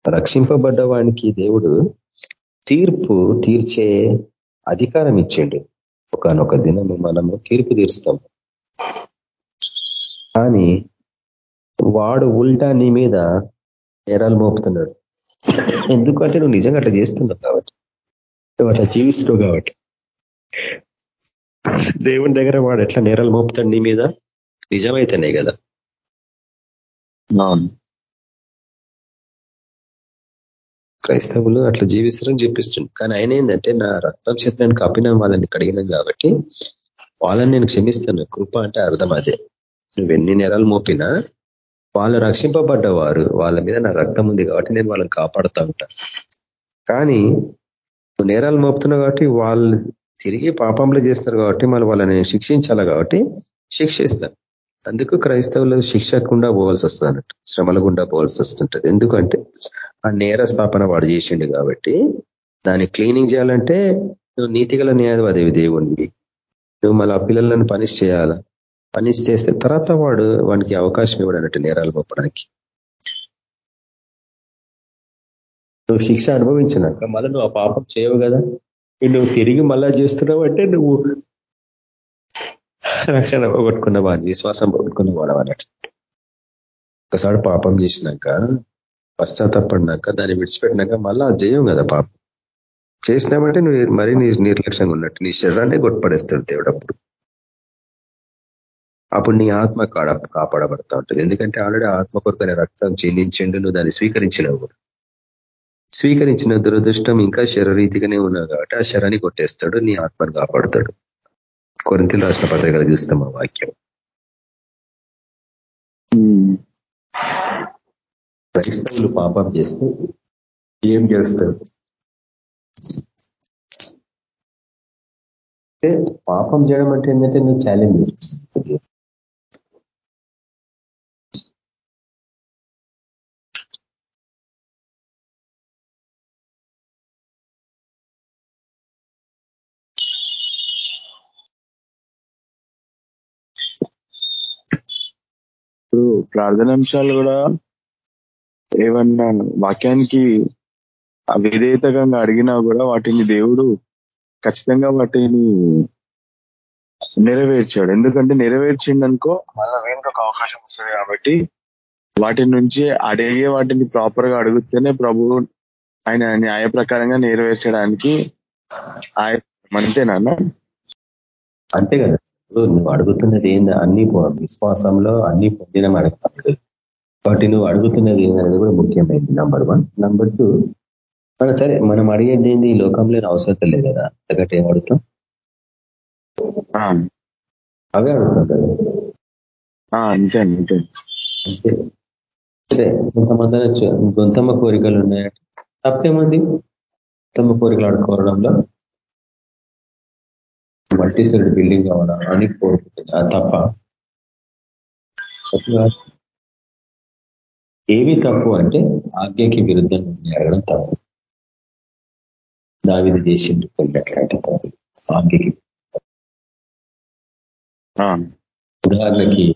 రక్షింపబడ్డ వానికి దేవుడు తీర్పు తీర్చే అధికారం ఇచ్చిండు ఒకనొక దినము మనము తీర్పు తీరుస్తాం కానీ వాడు ఉల్టా నీ మీద నేరాలు మోపుతున్నాడు. ఎందుకంటే నువ్వు నిజంగా అట్లా చేస్తున్నావు కాబట్టి. నువ్వు అట్లా జీవిస్తున్నావు కాబట్టి. దేవుని దగ్గర వాడు ఎట్లా నేరాలు మోపుతాడు నీ మీద? నిజమైతేనే కదా. అవును. క్రైస్తవులు అట్లా జీవిస్తారని చెప్పిస్తుంది కానీ ఆయన ఏంటంటే నా రక్తం చేత నేను కప్పిన వాళ్ళని కడిగినాను కాబట్టి వాళ్ళని నేను క్షమిస్తాను. కృప అంటే అర్థం అదే. నువ్వు ఎన్ని నేరాలు మోపినా వాళ్ళు రక్షింపబడ్డవారు. వాళ్ళ మీద నా రక్తం ఉంది కాబట్టి నేను వాళ్ళని కాపాడుతా ఉంటా. కానీ నేరాలు మోపుతున్నావు కాబట్టి వాళ్ళు తిరిగి పాపంలో చేస్తారు కాబట్టి మళ్ళీ వాళ్ళని శిక్షించాలి కాబట్టి శిక్షిస్తారు. అందుకు క్రైస్తవులు శిక్షకుండా పోవాల్సి వస్తుంది అన్నట్టు శ్రమల గుండా పోవాల్సి వస్తుంటది. ఎందుకంటే ఆ నేర స్థాపన వాడు చేసిండు కాబట్టి దాన్ని క్లీనింగ్ చేయాలంటే నువ్వు నీతిగల న్యాయవాదేవి దేవుణ్ణి. నువ్వు మళ్ళీ ఆ పిల్లలను పనిష్ చేయాలా? పనిష్ చేస్తే తర్వాత వాడు వానికి అవకాశం ఇవ్వడు అన్నట్టు నేరాలు పంపడానికి నువ్వు శిక్ష అనుభవించినాక మళ్ళీ నువ్వు ఆ పాపం చేయవు కదా? నువ్వు తిరిగి మళ్ళా చేస్తున్నావు అంటే నువ్వు రక్షణ పోగొట్టుకున్న వాడు విశ్వాసం పోగొట్టుకున్న వాడు అన్నట్టు. ఒకసారి పాపం చేసినాక పశ్చాత్తపడినాక దాన్ని విడిచిపెట్టినాక మళ్ళా అది చేయం కదా పాపం. చేసినామంటే నువ్వు మరీ నీ నిర్లక్ష్యంగా ఉన్నట్టు నీ శరీరాన్ని గొట్టపడేస్తాడు దేవుడు అప్పుడు. అప్పుడు నీ ఆత్మ కాడ కాపాడబడతా ఉంటుంది. ఎందుకంటే ఆల్రెడీ ఆత్మ కొరకనే రక్తం చిందించిండు నువ్వు దాన్ని స్వీకరించినావు కూడా. స్వీకరించిన దురదృష్టం ఇంకా శరీరీతిగానే ఉన్నావు కాబట్టి ఆ శరాన్ని కొట్టేస్తాడు నీ ఆత్మను కాపాడుతాడు. కొరింతలు రాసిన పత్రికలు చూస్తాం ఆ వాక్యం. క్రైస్తవులు పాపం చేస్తే ఏం చేస్తారు? పాపం చేయడం అంటే ఏంటంటే నువ్వు ఛాలెంజ్ ఇప్పుడు ప్రార్థనాంశాలు కూడా ఏమన్నా వాక్యానికి విధేయతగా అడిగినా కూడా వాటిని దేవుడు ఖచ్చితంగా వాటిని నెరవేర్చాడు. ఎందుకంటే నెరవేర్చిండనుకో మళ్ళీ వెనుక అవకాశం వస్తుంది కాబట్టి వాటి నుంచి అడిగే వాటిని ప్రాపర్గా అడిగితేనే ప్రభు ఆయన న్యాయ ప్రకారంగా నెరవేర్చడానికి ఆయన అంతేనా అంతే కదా. నువ్వు అడుగుతున్నది ఏంది? అన్ని విశ్వాసంలో అన్ని పొందిన అడగదు కాబట్టి నువ్వు అడుగుతున్నది ఏందనేది కూడా ముఖ్యమైనది నంబర్ వన్ నంబర్ టూ మన సరే మనం అడిగేది ఏంది? ఈ లోకంలో అవసరం లేదు కదా. ఎందుకంటే ఏం అడుగుతాం? అవే అడుగుతాం కదా. అంతే అంతే. కొంతమంది గొంతమ్మ కోరికలు ఉన్నాయంటే. తప్పేముంది? గొంతమ్మ కోరికలు ఆడుకోవడంలో మల్టీస్టోరీ బిల్డింగ్ కావాలా అని కోరుకుంటుంది. అది తప్ప ఏమి తప్పు అంటే ఆజ్ఞకి విరుద్ధంగా అడగడం తప్పు. దావిది చేసిండు అట్లాంటి తప్పు. ఆజ్ఞకి ఉదాహరణకి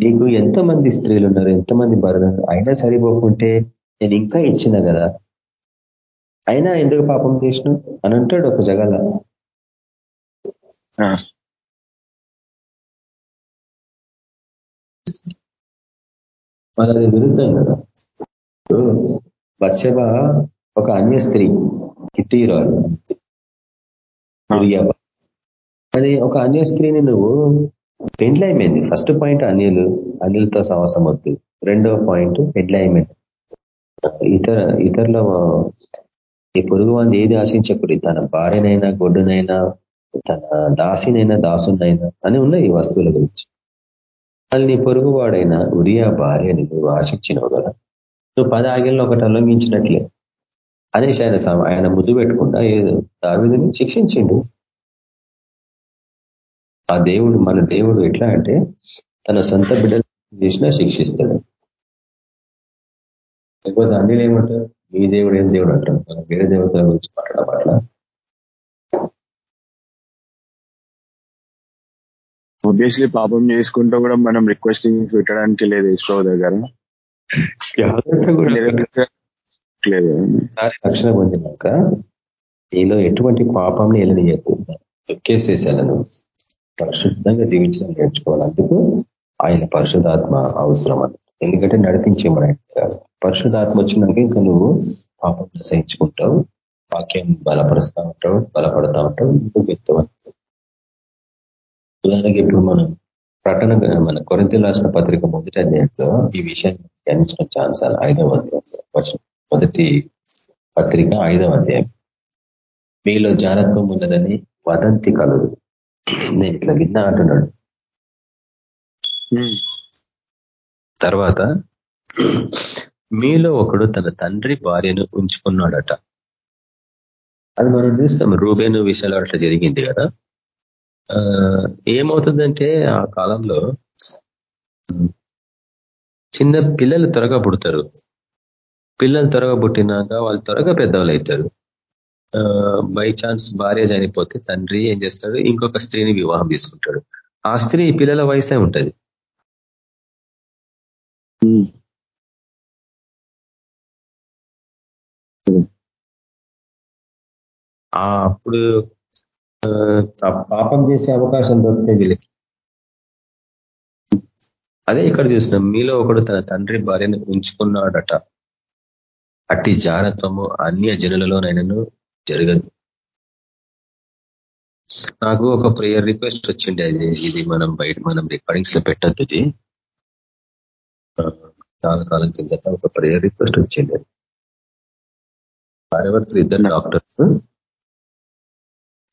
నీకు ఎంతమంది స్త్రీలు ఉన్నారు? ఎంతమంది భర్తలు అయినా సరిపోకుంటే నేను ఇంకా ఇచ్చిన కదా. అయినా ఎందుకు పాపం చేసిన అని అంటాడు ఒక జగల. వాళ్ళది విరుద్ధం కదా. బత్సభ ఒక అన్య స్త్రీ కితీరాలు అది ఒక అన్య స్త్రీని నువ్వు పెండ్లైమైంది ఫస్ట్ పాయింట్ అన్యులు అన్యులతో సహవాసం వద్దు రెండవ పాయింట్ పెండ్లైమెంట్ ఇతర ఇతరుల ఈ పొరుగు వాడిని ఏది ఆశించకూడదు? తన భార్యనైనా గొడ్డునైనా తన దాసినైనా దాసునైనా అని ఉన్నాయి ఈ వస్తువుల గురించి. మళ్ళీ నీ పొరుగువాడైనా ఉరియా భార్యని నువ్వు ఆశించినవు కదా? నువ్వు పది ఆగిల్లో ఒకటి ఉల్లంఘించినట్లే. అనేసి ఆయన ఆయన ముద్దు పెట్టకుండా ఏదో దావిదని శిక్షించిండు. ఆ దేవుడు మన దేవుడు ఎట్లా అంటే తన సొంత బిడ్డలు చేసినా శిక్షిస్తాడు. లేకపోతే అన్నిలు ఏమంటారు? మీ దేవుడు ఏం దేవుడు అంటారు? మనం వేరే దేవతల గురించి మాట్లాడడం ఒబ్వియస్లీ పాపం చేసుకుంటూ కూడా మనం రిక్వెస్టింగ్ పెట్టడానికి లేదు ఇస్రో దగ్గర. రక్షణ పొందినాక నీలో ఎటువంటి పాపంని వెళ్ళనియద్దు ఎక్కేసేసాలను పరిశుద్ధంగా జీవించడం నేర్చుకోవాలి. అందుకు ఆయన పరిశుధాత్మ అవసరం అని ఎందుకంటే నడిపించే మన పరిశుధాత్మ వచ్చినాక ఇంకా నువ్వు పాపం సహించుకుంటావు వాక్యం బలపరుస్తూ ఉంటావు బలపడతా ఉంటావు ఇంకో వ్యక్తం ఉదాహరణకి ఇప్పుడు మనం ప్రకటన మన కొరింత రాసిన పత్రిక మొదటి అధ్యాయంలో ఈ విషయాన్ని ధ్యానించిన ఛాన్స్ ఐదవ అధ్యాయం మొదటి పత్రిక ఐదవ అధ్యాయం. మీలో జానత్వం ఉన్నదని వదంతి కలదు నేను ఇట్లా విన్నా అంటున్నాడు. తర్వాత మీలో ఒకడు తన తండ్రి భార్యను ఉంచుకున్నాడట. అది మనం చూస్తాం రూబేను విషయాలు అట్లా జరిగింది కదా. ఏమవుతుందంటే ఆ కాలంలో చిన్న పిల్లలు త్వరగా పుడతారు. పిల్లలు త్వరగా పుట్టినాక వాళ్ళు త్వరగా పెద్దవాళ్ళు అవుతారు. బై ఛాన్స్ భార్య చనిపోతే తండ్రి ఏం చేస్తాడు ఇంకొక స్త్రీని వివాహం తీసుకుంటాడు ఆ స్త్రీ పిల్లల వయసే ఉంటుంది. Hmm. అప్పుడు పాపం చేసే అవకాశం దొరికితే వీళ్ళకి. అదే ఇక్కడ చూసినాం మీలో ఒకడు తన తండ్రి భార్యను ఉంచుకున్నాడట. అట్టి జారత్వము అన్య జనులలోనైనాను జరగదు. నాకు ఒక ప్రేయర్ రిక్వెస్ట్ వచ్చిండే. అది ఇది మనం బయట మనం రికార్డింగ్స్లో పెట్టద్దు ఇది. చాలా కాలం కిందట ఒక ప్రేయర్ రిక్వెస్ట్ వచ్చింది భార్యభర్తలు ఇద్దరు డాక్టర్స్.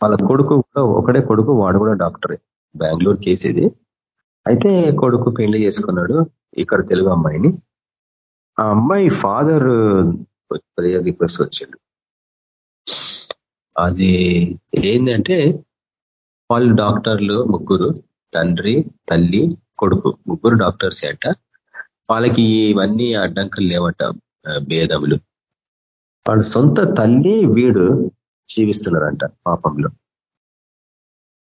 వాళ్ళ కొడుకు కూడా ఒకడే కొడుకు వాడు కూడా డాక్టరే. బెంగళూరు కేసు ఇది. అయితే కొడుకు పెళ్ళి చేసుకున్నాడు ఇక్కడ తెలుగు అమ్మాయిని. ఆ అమ్మాయి ఫాదర్ ప్రేయర్ రిక్వెస్ట్ వచ్చిండు. అది ఏంటంటే వాళ్ళు డాక్టర్లు ముగ్గురు తండ్రి తల్లి కొడుకు ముగ్గురు డాక్టర్స్ అంట. వాళ్ళకి ఇవన్నీ అడ్డంకులు లేవట భేదములు వాళ్ళ సొంత తల్లి వీడు జీవిస్తున్నారంట పాపంలో.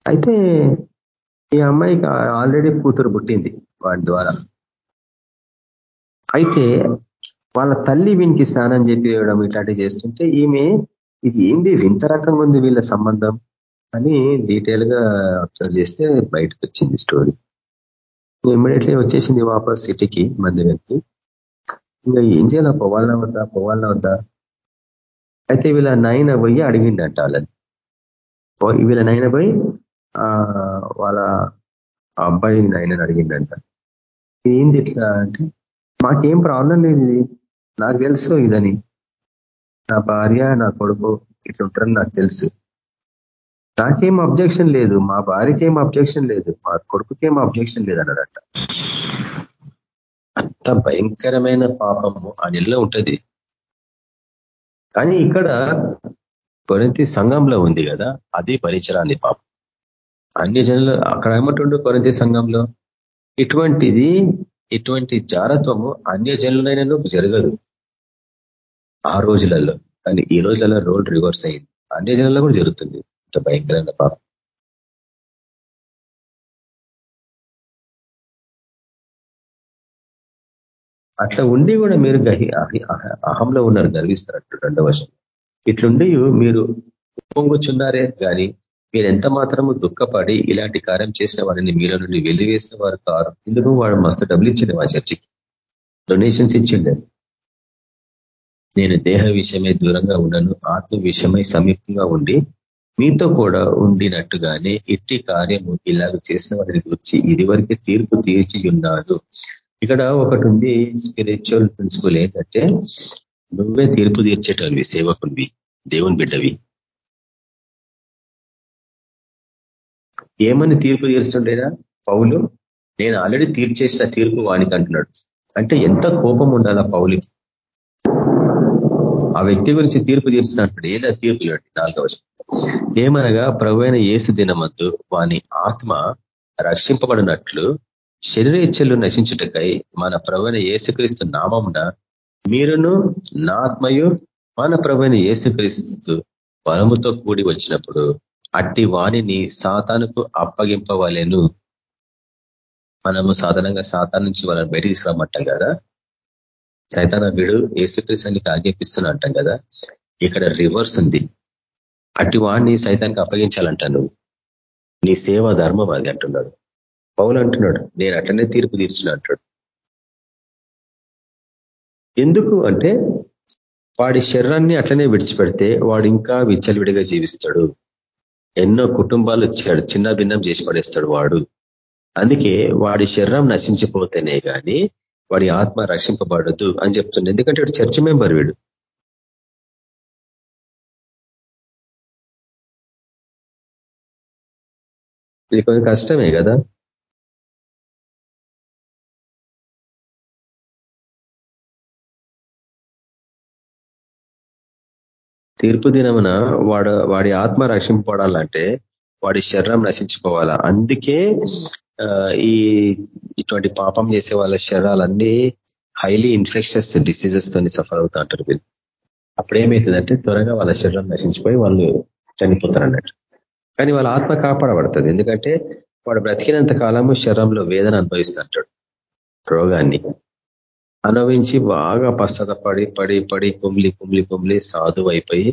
అయితే ఈ అమ్మాయికి ఆల్రెడీ కూతురు పుట్టింది వాడి ద్వారా. అయితే వాళ్ళ తల్లి వీనికి స్నానం చెప్పియడం ఇట్లాంటివి చేస్తుంటే ఈమె ఇది ఏంది? వింత రకంగా ఉంది వీళ్ళ సంబంధం? అని డీటెయిల్గా అబ్జర్వ్ చేస్తే బయటకు వచ్చింది స్టోరీ. ఇమ్మీడియట్లీ వచ్చేసింది వాపస్ సిటీకి మందిరానికి. ఇంకా ఏం చేయాలా పోవాలన్నా వద్దా? పోవాలన్నా వద్దా? అయితే వీళ్ళ నాయన పోయి అడిగిండట వాళ్ళని. వీళ్ళ నాయన పోయి వాళ్ళ అబ్బాయి నాయనని అడిగిండంట. ఏంది ఇట్లా అంటే మాకేం ప్రాబ్లం లేదు ఇది. నాకు తెలుసు ఇదని. నా భార్య నా కొడుకు ఇట్లా ఉంటారని నాకు తెలుసు. నాకేం అబ్జెక్షన్ లేదు. మా భార్యకి ఏం అబ్జెక్షన్ లేదు. మా కొడుకుకేం అబ్జెక్షన్ లేదు అన్నాడట అంత భయంకరమైన పాపము ఆ నెలలో ఉంటుంది. కానీ ఇక్కడ కొరింతి సంఘంలో ఉంది కదా అది పరిచరాన్ని పాపం. అన్ని జనులు అక్కడ ఏమంటుండు కొరింతి సంఘంలో? ఇటువంటిది ఇటువంటి జారత్వము అన్య జనులైనను జరగదు. ఆ రోజులలో కానీ ఈ రోజులలో రోడ్ రివర్స్ అయింది. అన్య జనులలో కూడా జరుగుతుంది. ఎంత భయంకరమైన పాపం. అట్లా ఉండి కూడా మీరు గహి అహంలో ఉన్నారు గర్విస్తారట్టు రెండవ వర్షం ఇట్లుండి మీరు పొంగుచున్నారే కానీ మీరు ఎంత మాత్రము దుఃఖపడి ఇలాంటి కార్యం చేసిన వారిని మీలో నుండి వెలివేసిన వారు కారు. ఎందుకు వాడు మస్తు డబ్బులు ఇచ్చిండే మా చర్చికి. డొనేషన్స్ ఇచ్చిండే. నేను దేహ విషయమై దూరంగా ఉండను ఆత్మ విషయమై సమీపంగా ఉండి మీతో కూడా ఉండినట్టుగానే ఇట్టి కార్యము ఇలాగ చేసిన వారిని గురించి ఇదివరకే తీర్పు తీర్చి ఉన్నాను ఇక్కడ ఒకటి ఉంది స్పిరిచువల్ ప్రిన్సిపల్ ఏంటంటే నువ్వే తీర్పు తీర్చేటవి సేవకునివి దేవుని బిడ్డవి. ఏమని తీర్పు తీరుస్తుండేనా పౌలు నేను ఆల్రెడీ తీర్చేసిన తీర్పు వానికి అంటున్నాడు. అంటే ఎంత కోపం ఉండాలా పౌలికి? ఆ వ్యక్తి గురించి తీర్పు తీర్చినప్పుడు ఏదో తీర్పు లేండి నాలుగవ ఏమనగా ప్రభు అయిన ఏసు దినమందు వాని ఆత్మ రక్షింపబడినట్లు శరీర ఇచ్చలు నశించుటకై మన ప్రవైన ఏసుక్రీస్తు నామమున మీరును నా ఆత్మయు మన ప్రవైన ఏసుక్రీస్తు బలముతో కూడి వచ్చినప్పుడు అట్టి వాణిని సాతానుకు అప్పగింపవలేను. మనము సాధారణంగా సాతాన్ నుంచి వాళ్ళని బయట తీసుకురామంటాం కదా. సైతాన వీడు ఏసుక్రీస్తానికి ఆజ్ఞాపిస్తున్నా అంటాం కదా. ఇక్కడ రివర్స్ ఉంది. అట్టి వాడిని సైతానికి అప్పగించాలంట నువ్వు నీ సేవ ధర్మం అది అంటున్నాడు. పౌలు అంటున్నాడు నేను అట్లనే తీర్పు తీర్చిన అంటాడు. ఎందుకు అంటే వాడి శరీరాన్ని అట్లనే విడిచిపెడితే వాడు ఇంకా విచ్చలవిడిగా జీవిస్తాడు. ఎన్నో కుటుంబాలు వచ్చాడు చిన్న భిన్నం చేసి పడేస్తాడు వాడు. అందుకే వాడి శరీరం నశించిపోతేనే కానీ వాడి ఆత్మ రక్షింపబడదు అని చెప్తుండే. ఎందుకంటే వాడు చర్చ్ మెంబర్ వీడు. ఇది కొంచెం కష్టమే కదా? తీర్పు దినమున వాడు వాడి ఆత్మ రక్షింపబడాలంటే వాడి శరీరం నశించిపోవాలా? అందుకే ఈ ఇటువంటి పాపం చేసే వాళ్ళ శరీరాలన్నీ హైలీ ఇన్ఫెక్షన్స్ డిసీజెస్ తోని సఫర్ అవుతా అంటారు వీళ్ళు. అప్పుడేమవుతుందంటే త్వరగా వాళ్ళ శరీరం నశించిపోయి వాళ్ళు చనిపోతారు అన్నట్టు కానీ వాళ్ళ ఆత్మ కాపాడబడుతుంది. ఎందుకంటే వాడు బ్రతికినంత కాలము శరీరంలో వేదన అనుభవిస్తుంటాడు రోగాన్ని. అనుభవించి బాగా పశ్చాత్తపడి పడి పడి కుమ్లి కుమ్లి కుమ్లి సాధువు అయిపోయి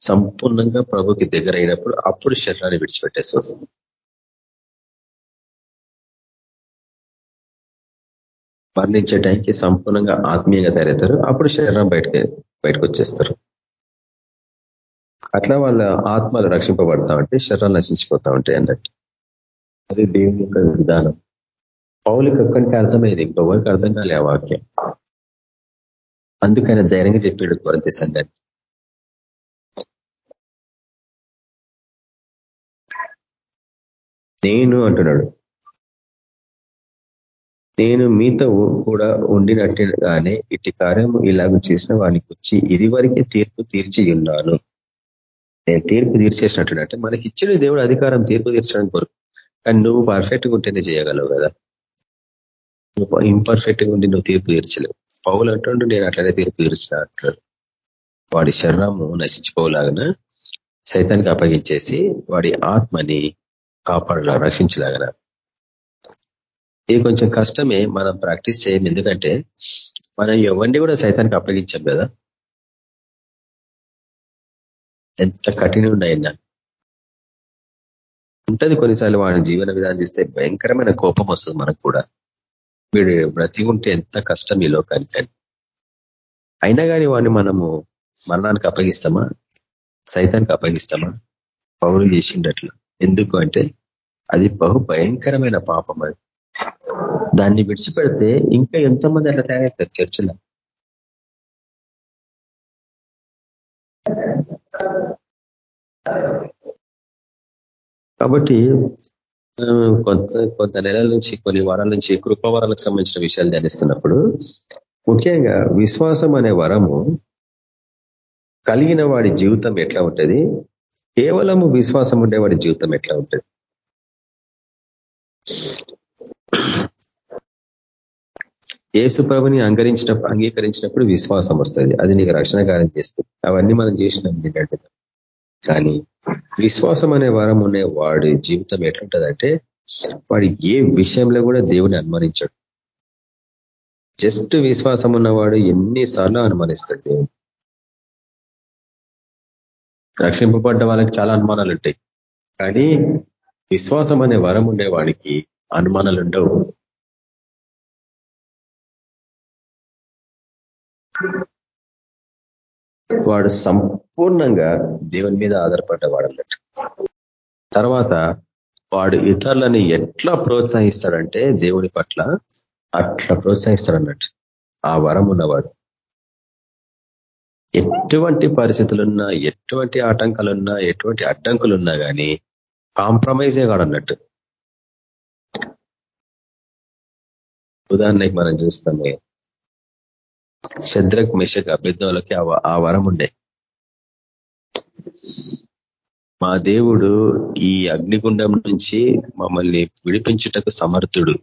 సంపూర్ణంగా ప్రభుకి దగ్గర అయినప్పుడు అప్పుడు శరీరాన్ని విడిచిపెట్టేసి మరణించే టైంకి సంపూర్ణంగా ఆత్మీయంగా తయారవుతారు. అప్పుడు శరీరం బయటకి బయటకు వచ్చేస్తారు. అట్లా వాళ్ళ ఆత్మలు రక్షింపబడతా ఉంటే శరీరాలు నశించిపోతా ఉంటాయి అన్నట్టు. అది దేవుని యొక్క విధానం. పౌలికి ఒక్కడికి అర్థమైంది ఇంకొకరికి అర్థం కాలే ఆ వాక్యం. అందుకని ధైర్యంగా చెప్పాడు కొరత సంఘాన్ని. నేను అంటున్నాడు నేను మీతో కూడా ఉండినట్టుగానే ఇటు కార్యము ఇలాగ చేసిన వానికి వచ్చి ఇది వరకే తీర్పు తీర్చి ఉన్నాను నేను తీర్పు తీర్చేసినట్టు అంటే మనకి ఇచ్చిన దేవుడు అధికారం తీర్పు తీర్చడానికి కొరకు. కానీ నువ్వు పర్ఫెక్ట్గా ఉంటేనే చేయగలవు కదా. నువ్వు ఇంపర్ఫెక్ట్గా ఉండి నువ్వు తీర్పు తీర్చలేవు. పౌలు అంటుండు నేను అట్లనే తీర్పు తీర్చిన అంటాడు. వాడి శరీరము నశించిపోలాగన సైతానికి అప్పగించేసి వాడి ఆత్మని కాపాడలా రక్షించలాగన? ఇది కొంచెం కష్టమే మనం ప్రాక్టీస్ చేయం. ఎందుకంటే మనం ఎవరిని కూడా సైతానికి అప్పగించాం కదా. ఎంత కఠిన ఉన్నాయన్నా ఉంటుంది కొన్నిసార్లు వాడి జీవన విధానం చేస్తే భయంకరమైన కోపం వస్తుంది మనకు కూడా. వీడు బ్రతి ఉంటే ఎంత కష్టం ఈ లోకానికి అయినా కానీ వాడిని మనము మరణానికి అప్పగిస్తామా? సైతానికి అప్పగిస్తామా? పౌరులు చేసిండట్లు. ఎందుకు అంటే అది బహు భయంకరమైన పాపం అది. దాన్ని విడిచిపెడితే ఇంకా ఎంతమంది అట్లా తయారవుతారు చర్చలో? కాబట్టి కొంత కొంత నెలల నుంచి కొన్ని వారాల నుంచి కృపవరాలకు సంబంధించిన విషయాలు ధ్యానిస్తున్నప్పుడు ముఖ్యంగా విశ్వాసం అనే వరము కలిగిన వాడి జీవితం ఎట్లా ఉంటుంది? కేవలము విశ్వాసం ఉండేవాడి జీవితం ఎట్లా ఉంటుంది? ఏసు ప్రభుని అంగరించినప్పుడు అంగీకరించినప్పుడు విశ్వాసం వస్తుంది. అది నీకు రక్షణ కార్యం చేస్తుంది. అవన్నీ మనం చేసినాం ఏంటంటే కానీ విశ్వాసం అనే వరం ఉండే వాడి జీవితం ఎట్లుంటుందంటే వాడు ఏ విషయంలో కూడా దేవుని అనుమానించాడు జస్ట్ విశ్వాసం ఉన్నవాడు ఎన్నిసార్లు అనుమానిస్తాడు దేవుని రక్షింపబడ్డ వాళ్ళకి చాలా అనుమానాలు ఉంటాయి కానీ విశ్వాసం అనే వరం ఉండే వాడికి అనుమానాలు ఉండవు వాడు సంపూర్ణంగా దేవుని మీద ఆధారపడ్డవాడు అన్నట్టు తర్వాత వాడు ఇతరులని ఎట్లా ప్రోత్సహిస్తాడంటే దేవుని పట్ల అట్లా ప్రోత్సహిస్తాడు అన్నట్టు ఆ వరం ఉన్నవాడు. ఎటువంటి పరిస్థితులున్నా ఎటువంటి ఆటంకాలున్నా ఎటువంటి అడ్డంకులున్నా కానీ కాంప్రమైజే కాడు అన్నట్టు ఉదాహరణకి మనం చూస్తామే శద్రక్ మిషక్ అభ్యర్థులకి ఆ వరం ఉండే. మా దేవుడు ఈ అగ్నిగుండం నుంచి మమ్మల్ని విడిపించుటకు సమర్థుడు.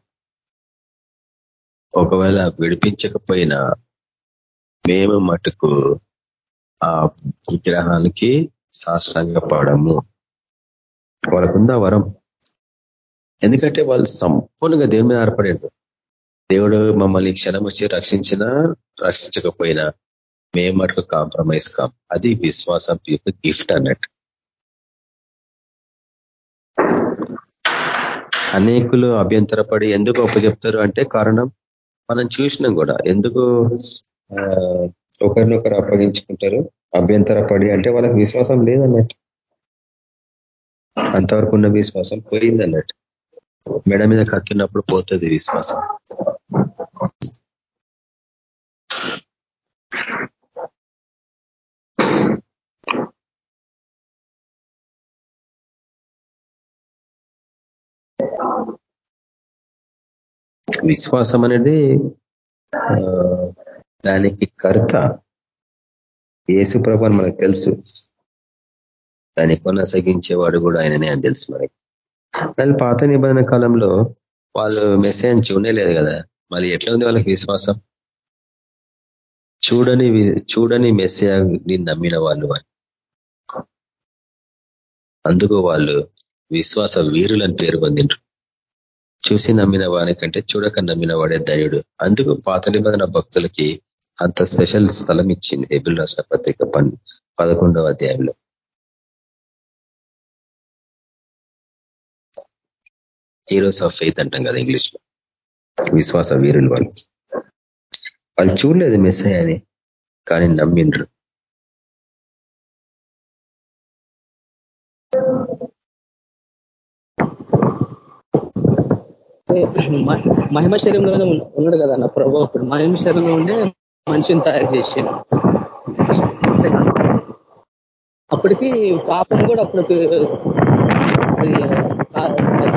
ఒకవేళ విడిపించకపోయినా మేము మటుకు ఆ విగ్రహానికి సాష్టాంగపడము వాళ్ళకుందా వరం? ఎందుకంటే వాళ్ళు సంపూర్ణంగా దేవుని మీద ఆధారపడారు దేవుడు మమ్మల్ని క్షణం వచ్చి రక్షించినా రక్షించకపోయినా మేము మటుకు కాంప్రమైజ్ కాం అది విశ్వాసం యొక్క గిఫ్ట్ అన్నట్టు. అనేకులు అభ్యంతరపడి ఎందుకు చెప్తారు అంటే కారణం మనం చూసినాం కూడా. ఎందుకు ఒకరినొకరు అప్పగించుకుంటారు అభ్యంతరపడి అంటే వాళ్ళకి విశ్వాసం లేదన్నట్టు. అంతవరకు ఉన్న విశ్వాసం పోయింది అన్నట్టు మెడ మీద కత్తినప్పుడు పోతుంది విశ్వాసం. విశ్వాసం అనేది దానికి కర్త ఏసుప్రభు అని మనకు తెలుసు. దాన్ని కొనసాగించేవాడు కూడా ఆయననే అని తెలుసు మనకి. మళ్ళీ పాత నిబంధన కాలంలో వాళ్ళు మెసేజ్ చూడలేదు కదా. మళ్ళీ ఎట్లా ఉంది వాళ్ళకి విశ్వాసం? చూడని చూడని మెస్సేజ్ని నమ్మిన వాళ్ళు అందుకు వాళ్ళు విశ్వాస వీరులని పేరు పొందిండ్రు. చూసి నమ్మిన వానికంటే చూడక నమ్మిన వాడే ధైర్యుడు అందుకు పాత నిబంధన భక్తులకి అంత స్పెషల్ స్థలం ఇచ్చింది ఎబిల్ రాష్ట్ర పత్రిక పన్ పదకొండవ అధ్యాయంలో. హీరోస్ ఆఫ్ ఫెయిత్ అంటాం కదా ఇంగ్లీష్లో విశ్వాస వీరులు వాళ్ళు. వాళ్ళు చూడలేదు మెస్ అని కానీ నమ్మిండ్రు. మహిమ శరీరంలోనే ఉన్నాడు కదా నా ప్రభావ ఇప్పుడు మహిమ శరీరంలో ఉండే మనిషిని తయారు చేసాడు. అప్పటికి పాపం కూడా అప్పటికి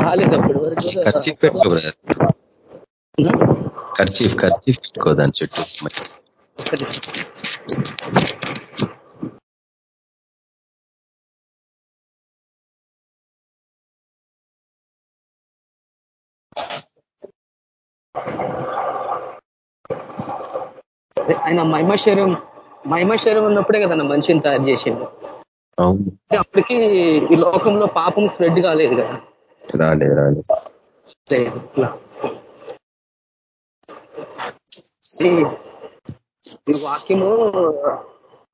కాలేదు అప్పుడు. ఖర్చీఫ్ ఖర్చీఫ్ ఖర్చీఫ్ పెట్టుకో దాని చుట్టూ. ఆయన మహిమ శరీరం మహిమ శరీరం ఉన్నప్పుడే కదా మనిషిని తయారు చేసిండు. అప్పటికి ఈ లోకంలో పాపం స్ప్రెడ్ కాలేదు కదా. రాలేదు రాలేదు. ఈ- వాక్యము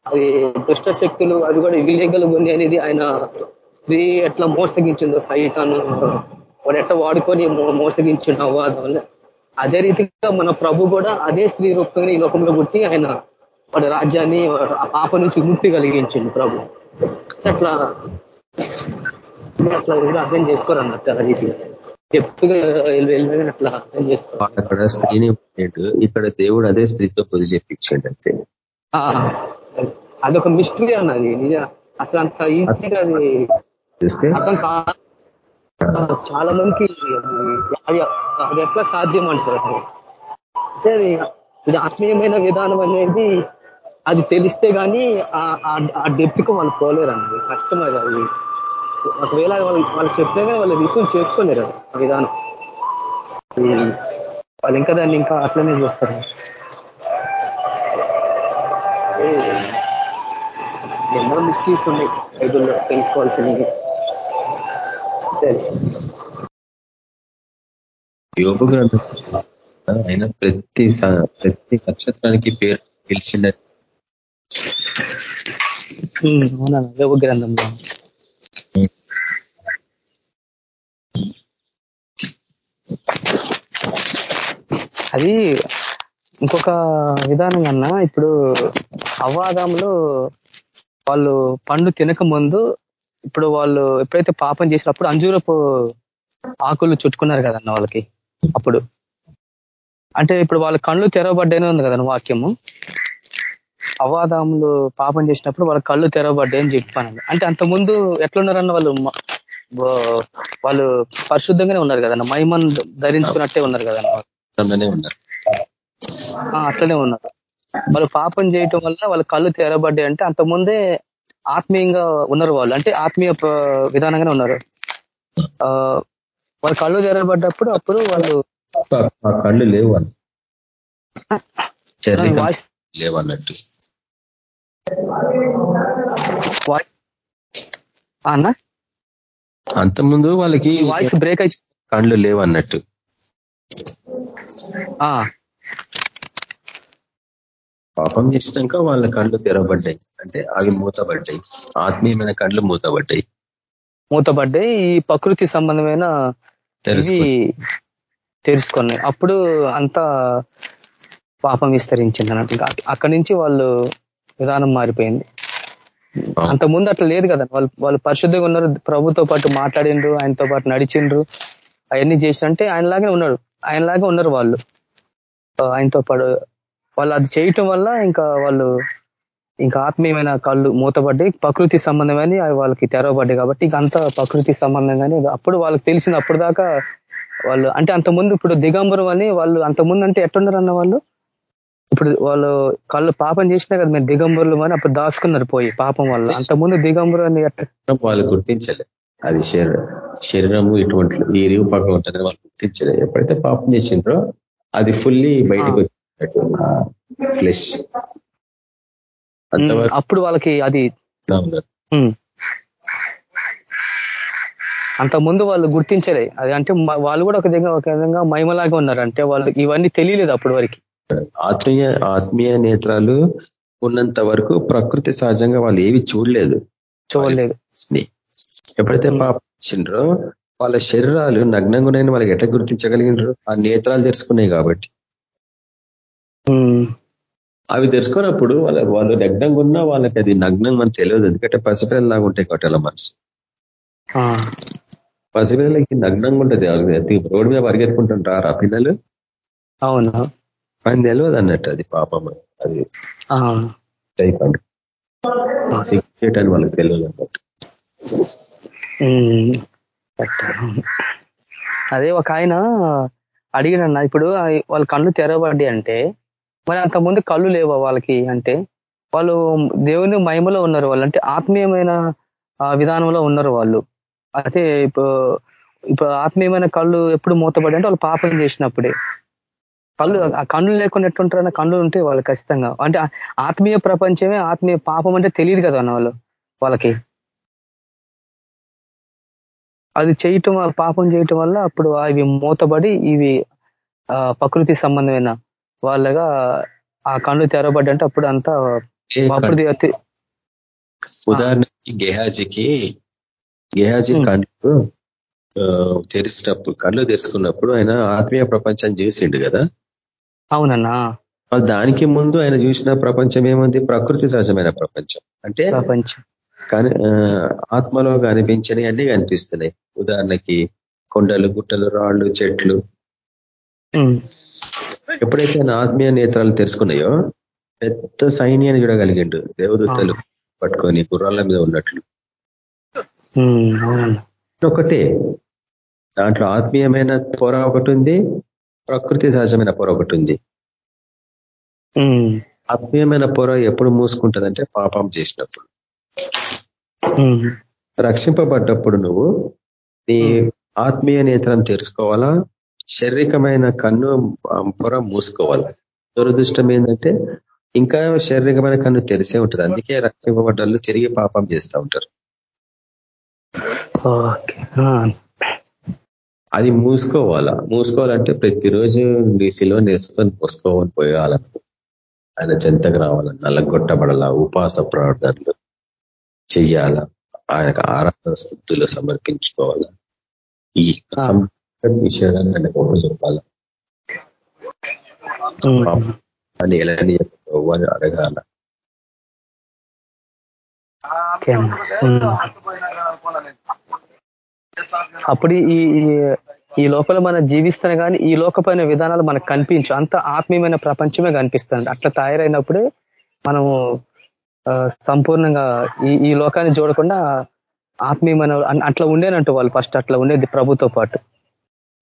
అది దుష్ట శక్తులు అది కూడా ఇల్లీగల్ ఉంది అనేది ఆయన స్త్రీ ఎట్లా మోసగించిందో సైతాను వాడు ఎట్లా వాడుకొని మో- మోసగించిండు అవ్వదు అదే రీతిగా మన ప్రభు కూడా అదే స్త్రీ రూపంగా ఈ లోకంలో పుట్టి ఆయన వాడి రాజ్యాన్ని ఆ పాప నుంచి ముక్తి కలిగించిండు ప్రభు. అట్లా అట్లా ఎవరు అర్థం చేసుకోరు అన్నట్టు ఆ రీతిగా. చెప్పుగా అట్లా అర్థం చేసుకోరు. అక్కడ స్త్రీని ఇక్కడ దేవుడు అదే స్త్రీతో పొది చెప్పించండి అంతే. అదొక మిస్టరీ అన్నది నిజ. అసలు అంత ఈజీగా అది అర్థం కా చాలా మందికి అది అది ఎట్లా సాధ్యం అంటారు అంటే అది ఇది ఆత్మీయమైన విధానం అనేది అది తెలిస్తే కానీ ఆ- ఆ- డెప్త్ వాళ్ళు పోలేరు అన్నది కష్టం అది. అది ఒకవేళ వాళ్ళు వాళ్ళు చెప్పినా కానీ వాళ్ళు రిసీవ్ చేసుకోలేరు అది ఆ విధానం. వాళ్ళు ఇంకా దాన్ని ఇంకా అట్లనే చూస్తారు. ఎన్నో మిస్టీస్ ఉన్నాయి. బైబుల్లో తెలుసుకోవాల్సినవి. యోగ గ్రంథం ఆయన ప్రతి ప్రతి నక్షత్రానికి పేరు పిలిచిండ. యోగ గ్రంథంలో. అది ఇంకొక విధానం కన్నా ఇప్పుడు అవాదంలో వాళ్ళు పండు తినక ముందు ఇప్పుడు వాళ్ళు ఎప్పుడైతే పాపం చేసినప్పుడు అంజూరపు ఆకులు చుట్టుకున్నారు కదన్న వాళ్ళకి. అప్పుడు. అంటే ఇప్పుడు వాళ్ళ కళ్ళు తెరవబడ్డానే ఉంది కదన్న వాక్యము. అవాదాములు పాపం చేసినప్పుడు వాళ్ళ కళ్ళు తెరవబడ్డాయి అని చెప్పాను అంటే అంత ముందు ఎట్లున్నారన్న వాళ్ళు వాళ్ళు పరిశుద్ధంగానే ఉన్నారు కదన్న. మహిమన్ ధరించుకున్నట్టే ఉన్నారు కదన్న అట్లనే ఉన్నారు. వాళ్ళు పాపం చేయటం వల్ల వాళ్ళ కళ్ళు తెరబడ్డాయి అంటే అంత ముందే ఆత్మీయంగా ఉన్నారు వాళ్ళు. అంటే ఆత్మీయ విధానంగానే ఉన్నారు. ఆ వాళ్ళ కళ్ళు తెరబడ్డప్పుడు అప్పుడు వాళ్ళు కళ్ళు లేవు అని చర్యకం వాయిస్ లేవు అన్నట్టు. వాయిస్ ఆ అన్న? అంతకుముందు వాళ్ళకి వాయిస్ బ్రేక్ అయితే కళ్ళు లేవు అన్నట్టు. ఆ, పాపం చేసినాక వాళ్ళ కళ్ళు తెరవబడ్డాయి. అంటే అవి మూతబడ్డాయి. ఆత్మీయమైన కళ్ళు మూతబడ్డాయి. మూతబడ్డాయి. ఈ ప్రకృతి సంబంధమైన తెలుసుకున్నాయి అప్పుడు అంతా పాపం విస్తరించింది అన్నట్టు. ఇంకా అక్కడి నుంచి వాళ్ళు విధానం మారిపోయింది. అంత ముందు అట్లా లేదు కదా. వాళ్ళు వాళ్ళు పరిశుద్ధంగా ఉన్నారు. ప్రభుతో పాటు మాట్లాడిండ్రు. ఆయనతో పాటు నడిచిండ్రు. అవన్నీ చేసినంటే ఆయనలాగే ఉన్నాడు. ఆయనలాగే ఉన్నారు వాళ్ళు. ఆయనతో పాటు వాళ్ళు అది చేయటం వల్ల ఇంకా వాళ్ళు ఇంకా ఆత్మీయమైన కళ్ళు మూతపడ్డాయి. ప్రకృతి సంబంధమని వాళ్ళకి తెరవబడ్డాయి కాబట్టి ఇంక అంతా ప్రకృతి సంబంధంగానే అప్పుడు వాళ్ళకి తెలిసింది అప్పుడు దాకా వాళ్ళు అంటే అంత ముందు ఇప్పుడు దిగంబరం అని వాళ్ళు అంత ముందు అంటే ఎట్టున్నారు అన్న వాళ్ళు? ఇప్పుడు వాళ్ళు కళ్ళు పాపం చేసినా కదా మేము దిగంబరులు అని అప్పుడు దాచుకున్నారు పోయి పాపం వల్ల. అంత ముందు దిగంబరు అని వాళ్ళు గుర్తించలే. అది శరీరం శరీరము ఇటువంటి ఈ రూపంగా ఉంటుందని వాళ్ళు గుర్తించలే. ఎప్పుడైతే పాపం చేసిండ్రో అది ఫుల్లీ బయటకు ఫ్లెష్ అప్పుడు వాళ్ళకి అది. అంత ముందు వాళ్ళు గుర్తించలే. అది అంటే వాళ్ళు కూడా ఒక విధంగా ఒక విధంగా మహిమలాగా ఉన్నారు. అంటే వాళ్ళు ఇవన్నీ తెలియలేదు అప్పటి వరకు. ఆత్మీయ ఆత్మీయ నేత్రాలు ఉన్నంత వరకు ప్రకృతి సహజంగా వాళ్ళు ఏవి చూడలేదు. చూడలేదు. ఎప్పుడైతే పాపం చేసిండ్రో వాళ్ళ శరీరాలు నగ్నంగా ఉన్నాయని వాళ్ళకి ఎట్లా గుర్తించగలిగినారు ఆ నేత్రాలు తెరుచుకున్నాయి కాబట్టి. అవి తెరుచుకున్నప్పుడు వాళ్ళ వాళ్ళు నగ్నంగా ఉన్నా వాళ్ళకి అది నగ్నంగా అని తెలియదు. ఎందుకంటే పసిపిల్లలాగా ఉంటాయి కాబట్టి వాళ్ళ మనసు. పసిపిల్లలకి నగ్నంగా ఉంటుంది. అది రోడ్డు మీద పరిగెత్తుకుంటుంటారు ఆ పిల్లలు? అవును. ఆయన తెలియదు అన్నట్టు అది పాపం. అది. టైప్ అంట. సిక్ చేయటానికి వాళ్ళకి తెలియదు అన్నట్టు. అదే ఒక ఆయన అడిగినన్న ఇప్పుడు వాళ్ళ కళ్ళు తెరవబడ్డాయి అంటే మరి అంత ముందు కళ్ళు లేవా వాళ్ళకి అంటే? వాళ్ళు దేవుని మహిమలో ఉన్నారు వాళ్ళు. అంటే ఆత్మీయమైన విధానంలో ఉన్నారు వాళ్ళు. అయితే ఇప్పుడు ఇప్పుడు ఆత్మీయమైన కళ్ళు ఎప్పుడు మూతపడి అంటే వాళ్ళు పాపం చేసినప్పుడే. కళ్ళు ఆ కళ్ళు లేకుండా ఎట్లుంటారన్న కళ్ళు ఉంటే వాళ్ళు ఖచ్చితంగా. అంటే ఆత్మీయ ప్రపంచమే ఆత్మీయ పాపం అంటే తెలియదు కదా అన్న వాళ్ళు వాళ్ళకి. అది చేయటం పాపం చేయటం వల్ల అప్పుడు అవి మూతబడి ఇవి ప్రకృతి సంబంధమైన వాళ్ళగా ఆ కళ్ళు తెరవబడ్డంటే అప్పుడు అంతా అప్పుడు ఉదాహరణకి గెహాజీకి గెహాజీ కళ్ళు తెరిచినప్పుడు కళ్ళు తెరుచుకున్నప్పుడు ఆయన ఆత్మీయ ప్రపంచం చేసిండు కదా? అవునన్నా. దానికి ముందు ఆయన చూసిన ప్రపంచం ఏముంది? ప్రకృతి సహజమైన ప్రపంచం. అంటే ప్రపంచం. ఆత్మలో కనిపించని అన్ని కనిపిస్తున్నాయి. ఉదాహరణకి కొండలు గుట్టలు రాళ్ళు చెట్లు. ఎప్పుడైతే ఆత్మీయ నేత్రాలు తెరుచుకున్నాయో పెద్ద సైన్యాన్ని చూడగలిగిండు దేవదూతలు పట్టుకొని గుర్రాల మీద ఉన్నట్లు. ఒకటే దాంట్లో ఆత్మీయమైన పొర ఒకటి ఉంది ప్రకృతి సహజమైన పొర ఒకటి ఉంది. ఆత్మీయమైన పొర ఎప్పుడు మూసుకుంటుందంటే పాపం చేసినప్పుడు. రక్షింపబడ్డప్పుడు నువ్వు నీ ఆత్మీయ నేత్రం తెరుచుకోవాలా? శారీరకమైన కన్ను పొర మూసుకోవాలా. దురదృష్టం ఏంటంటే ఇంకా శారీరకమైన కన్ను తెరిసే ఉంటుంది. అందుకే రక్షింపబడ్డలు తిరిగి పాపం చేస్తూ ఉంటారు. అది మూసుకోవాలా? మూసుకోవాలంటే ప్రతిరోజు నీ సిలువ నేసుకొని మూసుకోవాలని పోయాలను ఆయన చెంతకు రావాలని నల్లగొట్టబడాల ఉపాస ప్రార్థనలు చెయ్యాలా ఆయనకు ఆరాధన స్థుతులు సమర్పించుకోవాలా ఈ విషయాలను ఆయన గొప్ప చెప్పాలా? అని ఎలాంటి అడగాల? అప్పుడు ఈ ఈ లోపల మనం జీవిస్తాను కానీ ఈ లోకపైన విధానాలు మనకు కనిపించు. అంత ఆత్మీయమైన ప్రపంచమే కనిపిస్తుంది. అట్లా తయారైనప్పుడే మనము సంపూర్ణంగా ఈ ఈ లోకాన్ని చూడకుండా ఆత్మీయమైన అట్లా ఉండేనంటూ వాళ్ళు ఫస్ట్ అట్లా ఉండేది ప్రభుతో పాటు.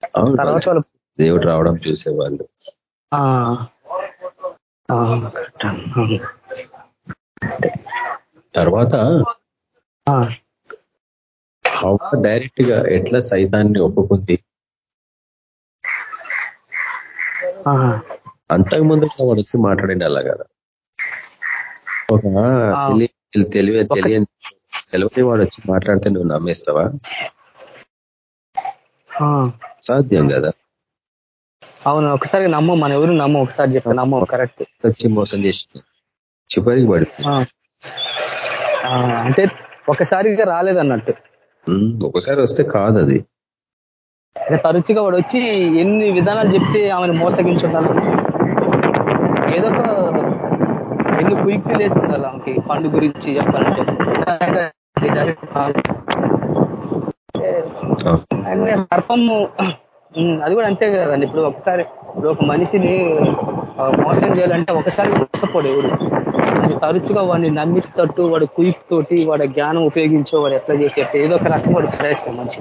తర్వాత వాళ్ళు దేవుడు రావడం చూసేవాళ్ళు. తర్వాత డైరెక్ట్గా ఎట్లా సైతాన్ని ఒప్పుకుంది? అంతకుముందు వాడు వచ్చి మాట్లాడండి అలా కదా. ఒక తెలివి తెలియని తెలియని వాడు వచ్చి మాట్లాడితే నువ్వు నమ్మేస్తావా? సాధ్యం కదా? అవును ఒకసారి నమ్మ మన ఎవరు నమ్మ ఒకసారి చెప్తా నమ్మ కరెక్ట్. వచ్చి మోసం చేసి చివరికి పడి అంటే ఒకసారిగా రాలేదన్నట్టు. ఒకసారి వస్తే కాదు అది తరచుగా వాడు వచ్చి ఎన్ని విధానాలు చెప్తే ఆమెను మోసగించుండాలి. ఏదో ఒక ఎన్ని కుయుక్తులు వేస్తుండాలి ఆమెకి. పండు గురించి చెప్పాలంటే. సర్పము అది కూడా అంతే కదండి. ఇప్పుడు ఒకసారి ఇప్పుడు ఒక మనిషిని మోసం చేయాలంటే ఒకసారి మోసపోడు ఎవరు. తరచుగా వాడిని నమ్మిస్తట్టు వాడు కుయిక్ తోటి వాడి జ్ఞానం ఉపయోగించో వాడు ఎట్లా చేసి ఎట్లా ఏదో ఒక రకంగా వాడు ప్రయత్నం మంచి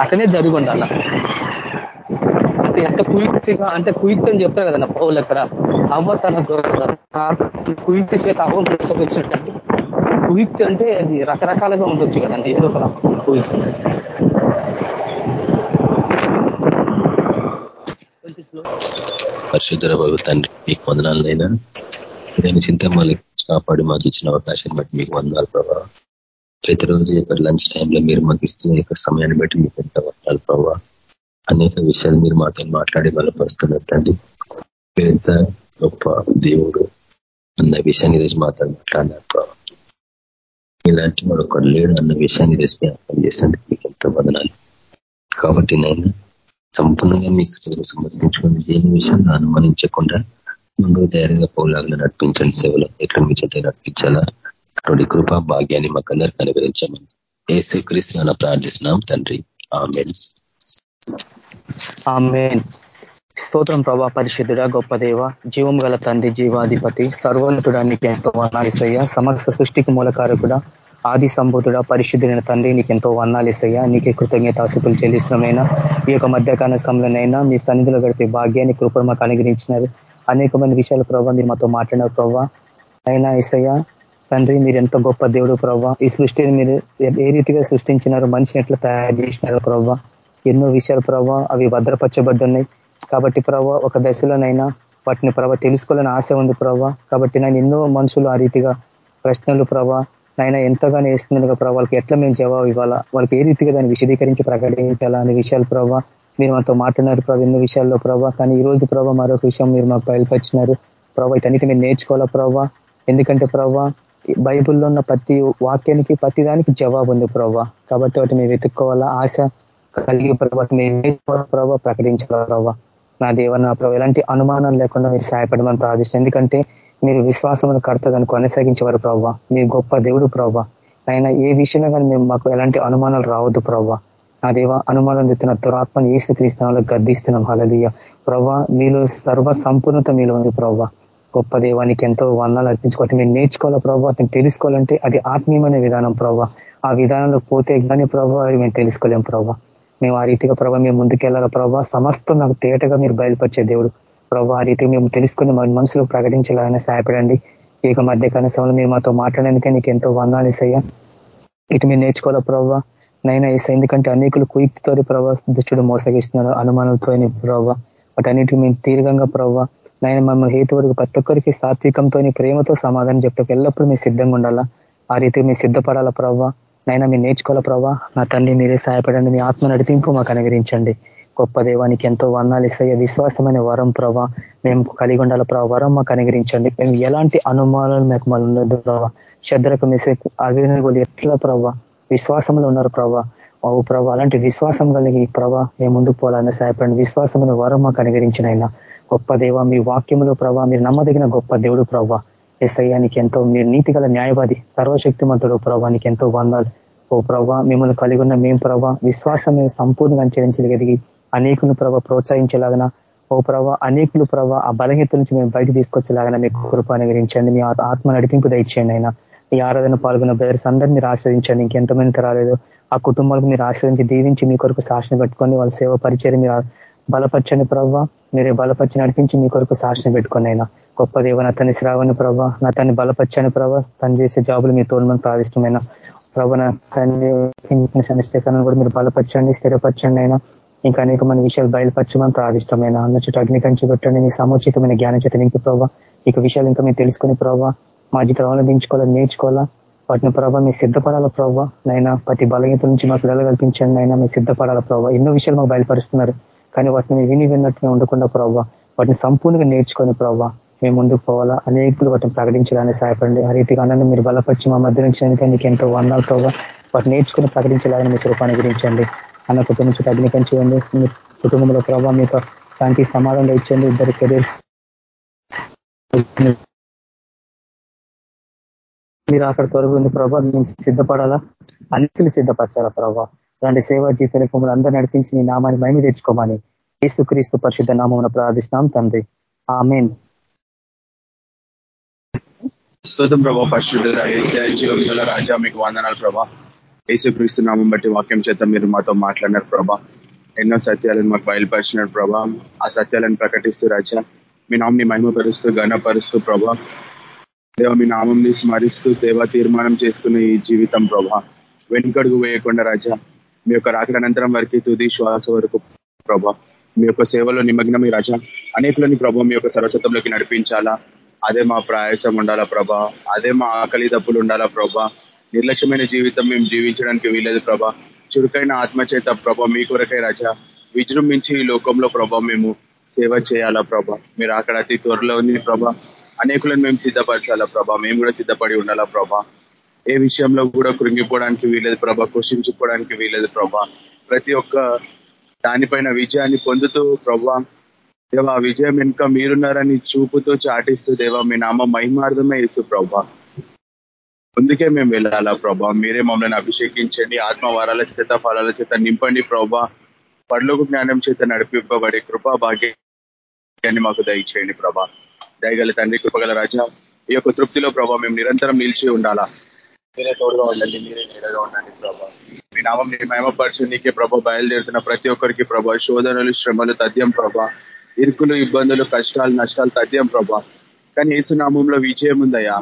అట్లనే జరిగి ఉండాల అంటే ఎంత కుయుక్తిగా అంటే కుయుక్తి అని చెప్తారు కదన్న పౌలు అక్కడ. అవ్వ తన కుయుక్తి చేత అవ్వ మోసకొచ్చినట్టు కుయుక్తి అంటే అది రకరకాలుగా ఉండొచ్చు కదండి. ఏదో ఒక కుయుక్తి. పరిశుద్ధర బాబు తండ్రి మీకు వందనాలనైనా నేను మళ్ళీ కాపాడి మాకు ఇచ్చిన అవకాశం బట్టి మీకు వందనాలు ప్రభావ ప్రతిరోజు యొక్క లంచ్ టైంలో మీరు మాకు ఇస్తున్న యొక్క సమయాన్ని బట్టి మీకు ఎంత వందనాలు ప్రభావ అనేక విషయాలు మీరు మాతో మాట్లాడి బలపరుస్తున్నారు తండ్రి. ఎంత గొప్ప దేవుడు అన్న విషయాన్ని ఈరోజు మాతో మాట్లాడినారు ప్రభావ ఇలాంటి వాడు లేడు అన్న విషయాన్ని ఈరోజు జ్ఞాపకం చేసినందుకు మీకు ఎంతో వందనాలు. కాబట్టి నేను సంపూర్ణంగా మీకు సమర్పించుకుని దేని విషయంలో అనుమానించకుండా ముందు ధైర్యంగా పోలాగా నడిపించండి. సేవలో ఎక్కడ మీ చేత నడిపించాలా? అటువంటి కృపా భాగ్యాన్ని మాకు అందరికి అనుగ్రహించమని ఏసు క్రీస్తు ప్రార్థిస్తున్నాం తండ్రి. ఆమెన్. స్తోత్రం ప్రభా పరిశుద్ధుడ గొప్ప దేవ జీవం గల తండ్రి జీవాధిపతి సర్వోన్నతుడానికి ఎంతో వర్ణాలిసయ్యా సమస్త సృష్టికి మూలకారకుడ ఆది సంబోధుడ పరిశుద్ధుడైన తండ్రి నీకు ఎంతో వర్ణాలిసయ్యా నీకే కృతజ్ఞతాశుతులు చెల్లిస్తున్నామైనా ఈ యొక్క మధ్యకాల సమయంలోనైనా మీ సన్నిధిలో గడిపే భాగ్యాన్ని కృపను మాకు అనుగ్రహించినారు అనేక మంది విషయాలు ప్రభావ మీరు మాతో మాట్లాడినారు ప్రభావ అయినా ఇసయ్య తండ్రి మీరు ఎంత గొప్ప దేవుడు ప్రభావ ఈ సృష్టిని మీరు ఏ రీతిగా సృష్టించినారు మనిషిని ఎట్లా తయారు చేసినారు ప్రభావ ఎన్నో విషయాలు ప్రభావ అవి భద్రపరచబడ్డున్నాయి. కాబట్టి ప్రభావ ఒక దశలోనైనా వాటిని ప్రభావ తెలుసుకోవాలని ఆశ ఉంది ప్రభావ కాబట్టి నేను ఎన్నో మనుషులు ఆ రీతిగా ప్రశ్నలు ప్రభావ ఆయన ఎంతగానో వేస్తుంది ప్రభావ వాళ్ళకి ఎట్లా మేము జవాబు ఇవ్వాలా? వాళ్ళకి ఏ రీతిగా దాన్ని విశదీకరించి ప్రకటించాలా అనే విషయాలు ప్రభావ మీరు మాతో మాట్లాడినారు ప్రభావ ఎన్నో విషయాల్లో ప్రభావ కానీ ఈ రోజు ప్రభావ మరొక విషయం మీరు మాకు బయలుపరిచినారు. ప్రభావ ఇటన్నిటి మీరు నేర్చుకోవాలా ప్రభావ ఎందుకంటే ప్రభావ బైబుల్లో ఉన్న ప్రతి వాక్యానికి ప్రతి దానికి జవాబు ఉంది ప్రభావ కాబట్టి వాటి మేము వెతుక్కోవాలా? ఆశ కలిగి ప్రభావ మీరు ప్రభావ ప్రకటించాలా ప్రభావ నా దేవ నా ప్రభావ ఎలాంటి అనుమానం లేకుండా మీరు సహాయపడమని ప్రార్థిస్తాం ఎందుకంటే మీరు విశ్వాసమును కడతదని కొనసాగించేవారు ప్రవ్వ. మీ గొప్ప దేవుడు ప్రవ్వ. ఆయన ఏ విషయంలో కానీ మేము మాకు ఎలాంటి అనుమానాలు రావద్దు ప్రవ్వ. నా దేవ అనుమానం తెస్తున్న దురాత్మను ఏసు క్రీస్తునాలో గర్దిస్తున్నాం హలదీయ ప్రవ్వ మీలో సర్వ సంపూర్ణత మీలో ఉంది ప్రవ్వ. గొప్ప దేవానికి ఎంతో వర్ణాలు అర్పించుకోవటం మేము నేర్చుకోవాలా ప్రభావ అతను తెలుసుకోవాలంటే అది ఆత్మీయమైన విధానం ప్రభావ ఆ విధానంలో పోతే కానీ ప్రభావ మేము తెలుసుకోలేం ప్రభావ మేము ఆ రీతిగా ప్రభావ మేము ముందుకెళ్ళాలా ప్రభావ సమస్తం నాకు తేటగా మీరు బయలుపరిచే దేవుడు. ప్రభావ ఆ రీతి మేము తెలుసుకుని మన మనసులో ప్రకటించాలని సహాయపడండి. ఇక మధ్య సమయంలో మీరు మాతో మాట్లాడడానికే నీకు ఎంతో వందాలు ఇసయ్యా ఇటు మీరు నేర్చుకోవాలా ప్రభావ నైనా ఇసా ఎందుకంటే అనేకులు కుయుక్తితో ప్రభావ దుష్టుడు మోసగిస్తున్నారు అనుమానంతో ప్రభావ వాటన్నిటికీ మేము తీర్ఘంగా ప్రభావ నాయన మమ్మల్ని వరకు ప్రతి ఒక్కరికి సాత్వికంతో ప్రేమతో సమాధానం చెప్పక ఎల్లప్పుడూ మీరు సిద్ధంగా ఉండాలా. ఆ రీతికి మీరు సిద్ధపడాలా ప్రవ్వ నైనా మీరు నేర్చుకోవాలా ప్రవ్వా నా తండ్రి మీరే సహాయపడండి మీ ఆత్మ నడిపింపు మాకు అనుగ్రహించండి. గొప్ప దేవానికి ఎంతో వర్ణాలు ఇస్తాయి. విశ్వాసమైన వరం ప్రభా మేము కలిగి ఉండాలి ప్రభావ వరం మాకు అనుగ్రహించండి. మేము ఎలాంటి అనుమానాలు మాకు మళ్ళీ ఉండదు ప్రభావ శ్రద్ధలకు మెసే అభినయ ఎట్లా ప్రభా విశ్వాసంలో ఉన్నారు ప్రభా? ఓ ప్రభా అలాంటి విశ్వాసం కలిగి ప్రభా మేము ముందుకు పోవాలని సహాయపడండి. విశ్వాసమైన వరం మాకు అనుగ్రహించిన అయినా గొప్ప దేవ మీ వాక్యములో ప్రభా మీరు నమ్మదగిన గొప్ప దేవుడు ప్రభా. ఎస్ఐయానికి ఎంతో మీరు నీతి గల న్యాయవాది సర్వశక్తిమంతుడు ప్రభానికి ఎంతో వందాలు. ఓ ప్రభా మిమ్మల్ని కలిగి ఉన్న మేము ప్రభా విశ్వాసం మేము సంపూర్ణంగా అంచరించగలిగి అనేకులు ప్రభ ప్రోత్సహించేలాగన ఓ ప్రభా అనేకులు ప్రభా ఆ బలహీత నుంచి మేము బయట తీసుకొచ్చేలాగా మీకు కృప అనుగ్రహించండి మీ ఆత్మ నడిపింపు దయచేయండి అయినా. ఈ ఆరాధన పాల్గొన్న బ్రదర్స్ అందరినీ మీరు ఆశ్రయించండి ఇంకెంతమంది రాలేదు ఆ కుటుంబాలకు మీరు ఆశ్రయించి దీవించి మీ కొరకు సాక్షిని పెట్టుకొని వాళ్ళ సేవ పరిచయం మీరు బలపరచని ప్రవ్వ మీరే బలపరిచి నడిపించి మీ కొరకు సాక్షిని పెట్టుకొని అయినా. గొప్ప దేవ నా తన్ని శ్రావణ ప్రభ. నా తన్ని బలపరచని ప్రభ. తను చేసే జాబులు మీ తోడమని ప్రాదిష్టమైన ప్రభ నా తన్ని కూడా మీరు బలపరచండి స్థిరపరచండి అయినా. ఇంకా అనేక మన విషయాలు బయలుపరచమని ప్రార్థిష్టమైన అన్న చుట్టూ అగ్ని కంచి పెట్టండి నీ సముచితమైన జ్ఞానం చేత నింపి ప్రభావ ఇక విషయాలు ఇంకా మీరు తెలుసుకుని ప్రభావ మా జీవితం అవలంబించుకోవాలా నేర్చుకోవాలా? వాటిని ప్రభావ మీరు సిద్ధపడాల ప్రభావ నైనా ప్రతి బలహీత నుంచి మాకు కల్పించండి అయినా మీరు సిద్ధపడాల ప్రభావ ఎన్నో విషయాలు మాకు బయలుపరుస్తున్నారు. కానీ వాటిని విని విన్నట్టుగా ఉండకుండా ప్రభావ వాటిని సంపూర్ణంగా నేర్చుకొని ప్రభావ మేము ముందుకు పోవాలా? అనేకులు వాటిని ప్రకటించడానికి సహాయపడండి. ఆ రీతిగా అన్నది మీరు బలపరిచి మా మధ్య నుంచి మీకు ఎంతో వందాలు ప్రభావ వాటిని నేర్చుకుని ప్రకటించాలని మీ రూపాన్ని గురించండి అన్న కుటుంబం చుట్టూ అగ్ని పెంచేయండి మీ కుటుంబంలో ప్రభావ మీకు శాంతి సమాధానం ఇచ్చండి ఇద్దరు కెరీర్ మీరు అక్కడ త్వరగా ఉంది ప్రభావ మేము సిద్ధపడాలా? అన్నిటిని సిద్ధపరచాలా ప్రభావ అలాంటి సేవా జీవితాలు మమ్మల్ని అందరూ నడిపించి నీ నామాన్ని మైమి తెచ్చుకోమని క్రీస్తు పరిశుద్ధ నామం ప్రార్థిస్తున్నాం తండ్రి. ఆమెన్. స్తోత్రం ప్రభా పరిశుద్ధ రాజా మీకు వందనాలు ప్రభా. యేసుక్రీస్తు నామం బట్టి వాక్యం చేత మీరు మాతో మాట్లాడినారు ప్రభా. ఎన్నో సత్యాలను మాకు బయలుపరిచినారు ప్రభా. ఆ సత్యాలను ప్రకటిస్తూ రాజా. మీ నామంని మహిమపరుస్తూ ఘనపరుస్తూ ప్రభా. దేవ మీ నామంని స్మరిస్తూ దేవ తీర్మానం చేసుకునే ఈ జీవితం ప్రభా. వెనుకడుగు వేయకుండా రాజా. మీ యొక్క రాకడనంతరం వరకు తుది శ్వాస వరకు ప్రభా. మీ యొక్క సేవలో నిమగ్నమే రాజా. అనేకులని ప్రభా మీ యొక్క సరస్వతంలోకి నడిపించాలా. అదే మా ప్రయాసం ఉండాలా ప్రభా. అదే మా ఆకలి దప్పులు ఉండాలా ప్రభా. నిర్లక్ష్యమైన జీవితం మేము జీవించడానికి వీలేదు ప్రభా. చురుకైన ఆత్మచేత ప్రభా మీ కొరకై రజ విజృంభించి ఈ లోకంలో ప్రభ మేము సేవ చేయాలా ప్రభా. మీరు అక్కడ అతి త్వరలో ఉంది అనేకులను మేము సిద్ధపరచాలా ప్రభా. మేము కూడా సిద్ధపడి ఉండాలా ప్రభా. ఏ విషయంలో కూడా కృంగిపోవడానికి వీలేదు ప్రభా కృషించుకోవడానికి వీలేదు ప్రభా. ప్రతి ఒక్క దానిపైన విజయాన్ని పొందుతూ ప్రభా దేవా విజయం వెనుక మీరున్నారని చూపుతూ చాటిస్తూ దేవా మీ నామ మహిమార్థమే ఇసు ప్రభా. అందుకే మేము వెళ్ళాలా ప్రభా. మీరే మమ్మల్ని అభిషేకించండి. ఆత్మ వరాల చేత ఫలాల చేత నింపండి ప్రభా. పర్లోక జ్ఞానం చేత నడిపింపబడే కృపా భాగ్యాన్ని మాకు దయచేయండి ప్రభా. దయగల తండ్రి కృపగల రాజా ఈ యొక్క తృప్తిలో ప్రభా మేము నిరంతరం నిలిచి ఉండాలా. మీరే తోడుగా ఉండండి మీరే నీడగా ఉండండి ప్రభా. మీ నామం నీ మహిమపరచు నీకే ప్రభా బయలుదేరుతున్న ప్రతి ఒక్కరికి ప్రభా. శోధనలు శ్రమలు తథ్యం ప్రభా. ఇరుకులు ఇబ్బందులు కష్టాలు నష్టాలు తథ్యం ప్రభా. కానీ ఏసునామంలో విజయం ఉందయ్యా.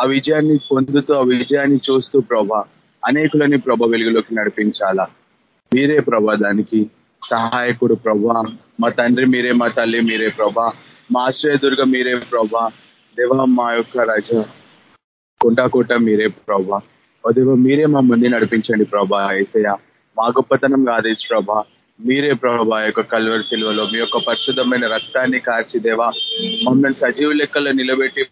ఆ విజయాన్ని పొందుతూ ఆ విజయాన్ని చూస్తూ ప్రభా అనేకులని ప్రభ వెలుగులోకి నడిపించాలా? మీరే ప్రభా దానికి సహాయకుడు ప్రభా. మా తండ్రి మీరే మా తల్లి మీరే ప్రభా. మా ఆశ్రయదుర్గ మీరే ప్రభా. దేవ మా యొక్క రజ కుంటా మీరే ప్రభా. దేవ మీరే మా ముందు నడిపించండి ప్రభా ఏసయ మా గొప్పతనం కాదేసి ప్రభా. మీరే ప్రభా యొక్క కల్వర్ శిల్వలో మీ యొక్క పరిశుద్ధమైన రక్తాన్ని కార్చి దేవా మమ్మల్ని సజీవ లెక్కలో నిలబెట్టి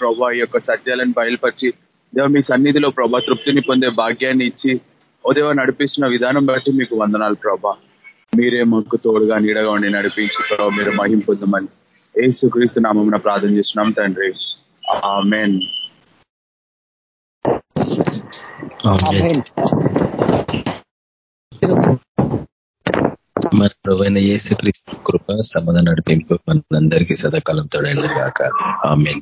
ప్రభా ఈ యొక్క సత్యాలను బయలుపరిచి దేవ మీ సన్నిధిలో ప్రభా తృప్తిని పొందే భాగ్యాన్ని ఇచ్చి ఉదయం నడిపిస్తున్న విధానం బట్టి మీకు వందనాలు ప్రభా. మీరే మాకు తోడుగా నీడగా ఉండి నడిపించి ప్రభావ మీరు మహిం పొందమని ఏసుక్రీస్తు నామం ప్రార్థన చేస్తున్నాం తండ్రి. ఆమెన్. మన ప్రవైన ఏసు క్రీస్తు కృప సమాధాన నడిపింపు మనందరికీ సదాకాలం తోడైన కాక ఆమెన్.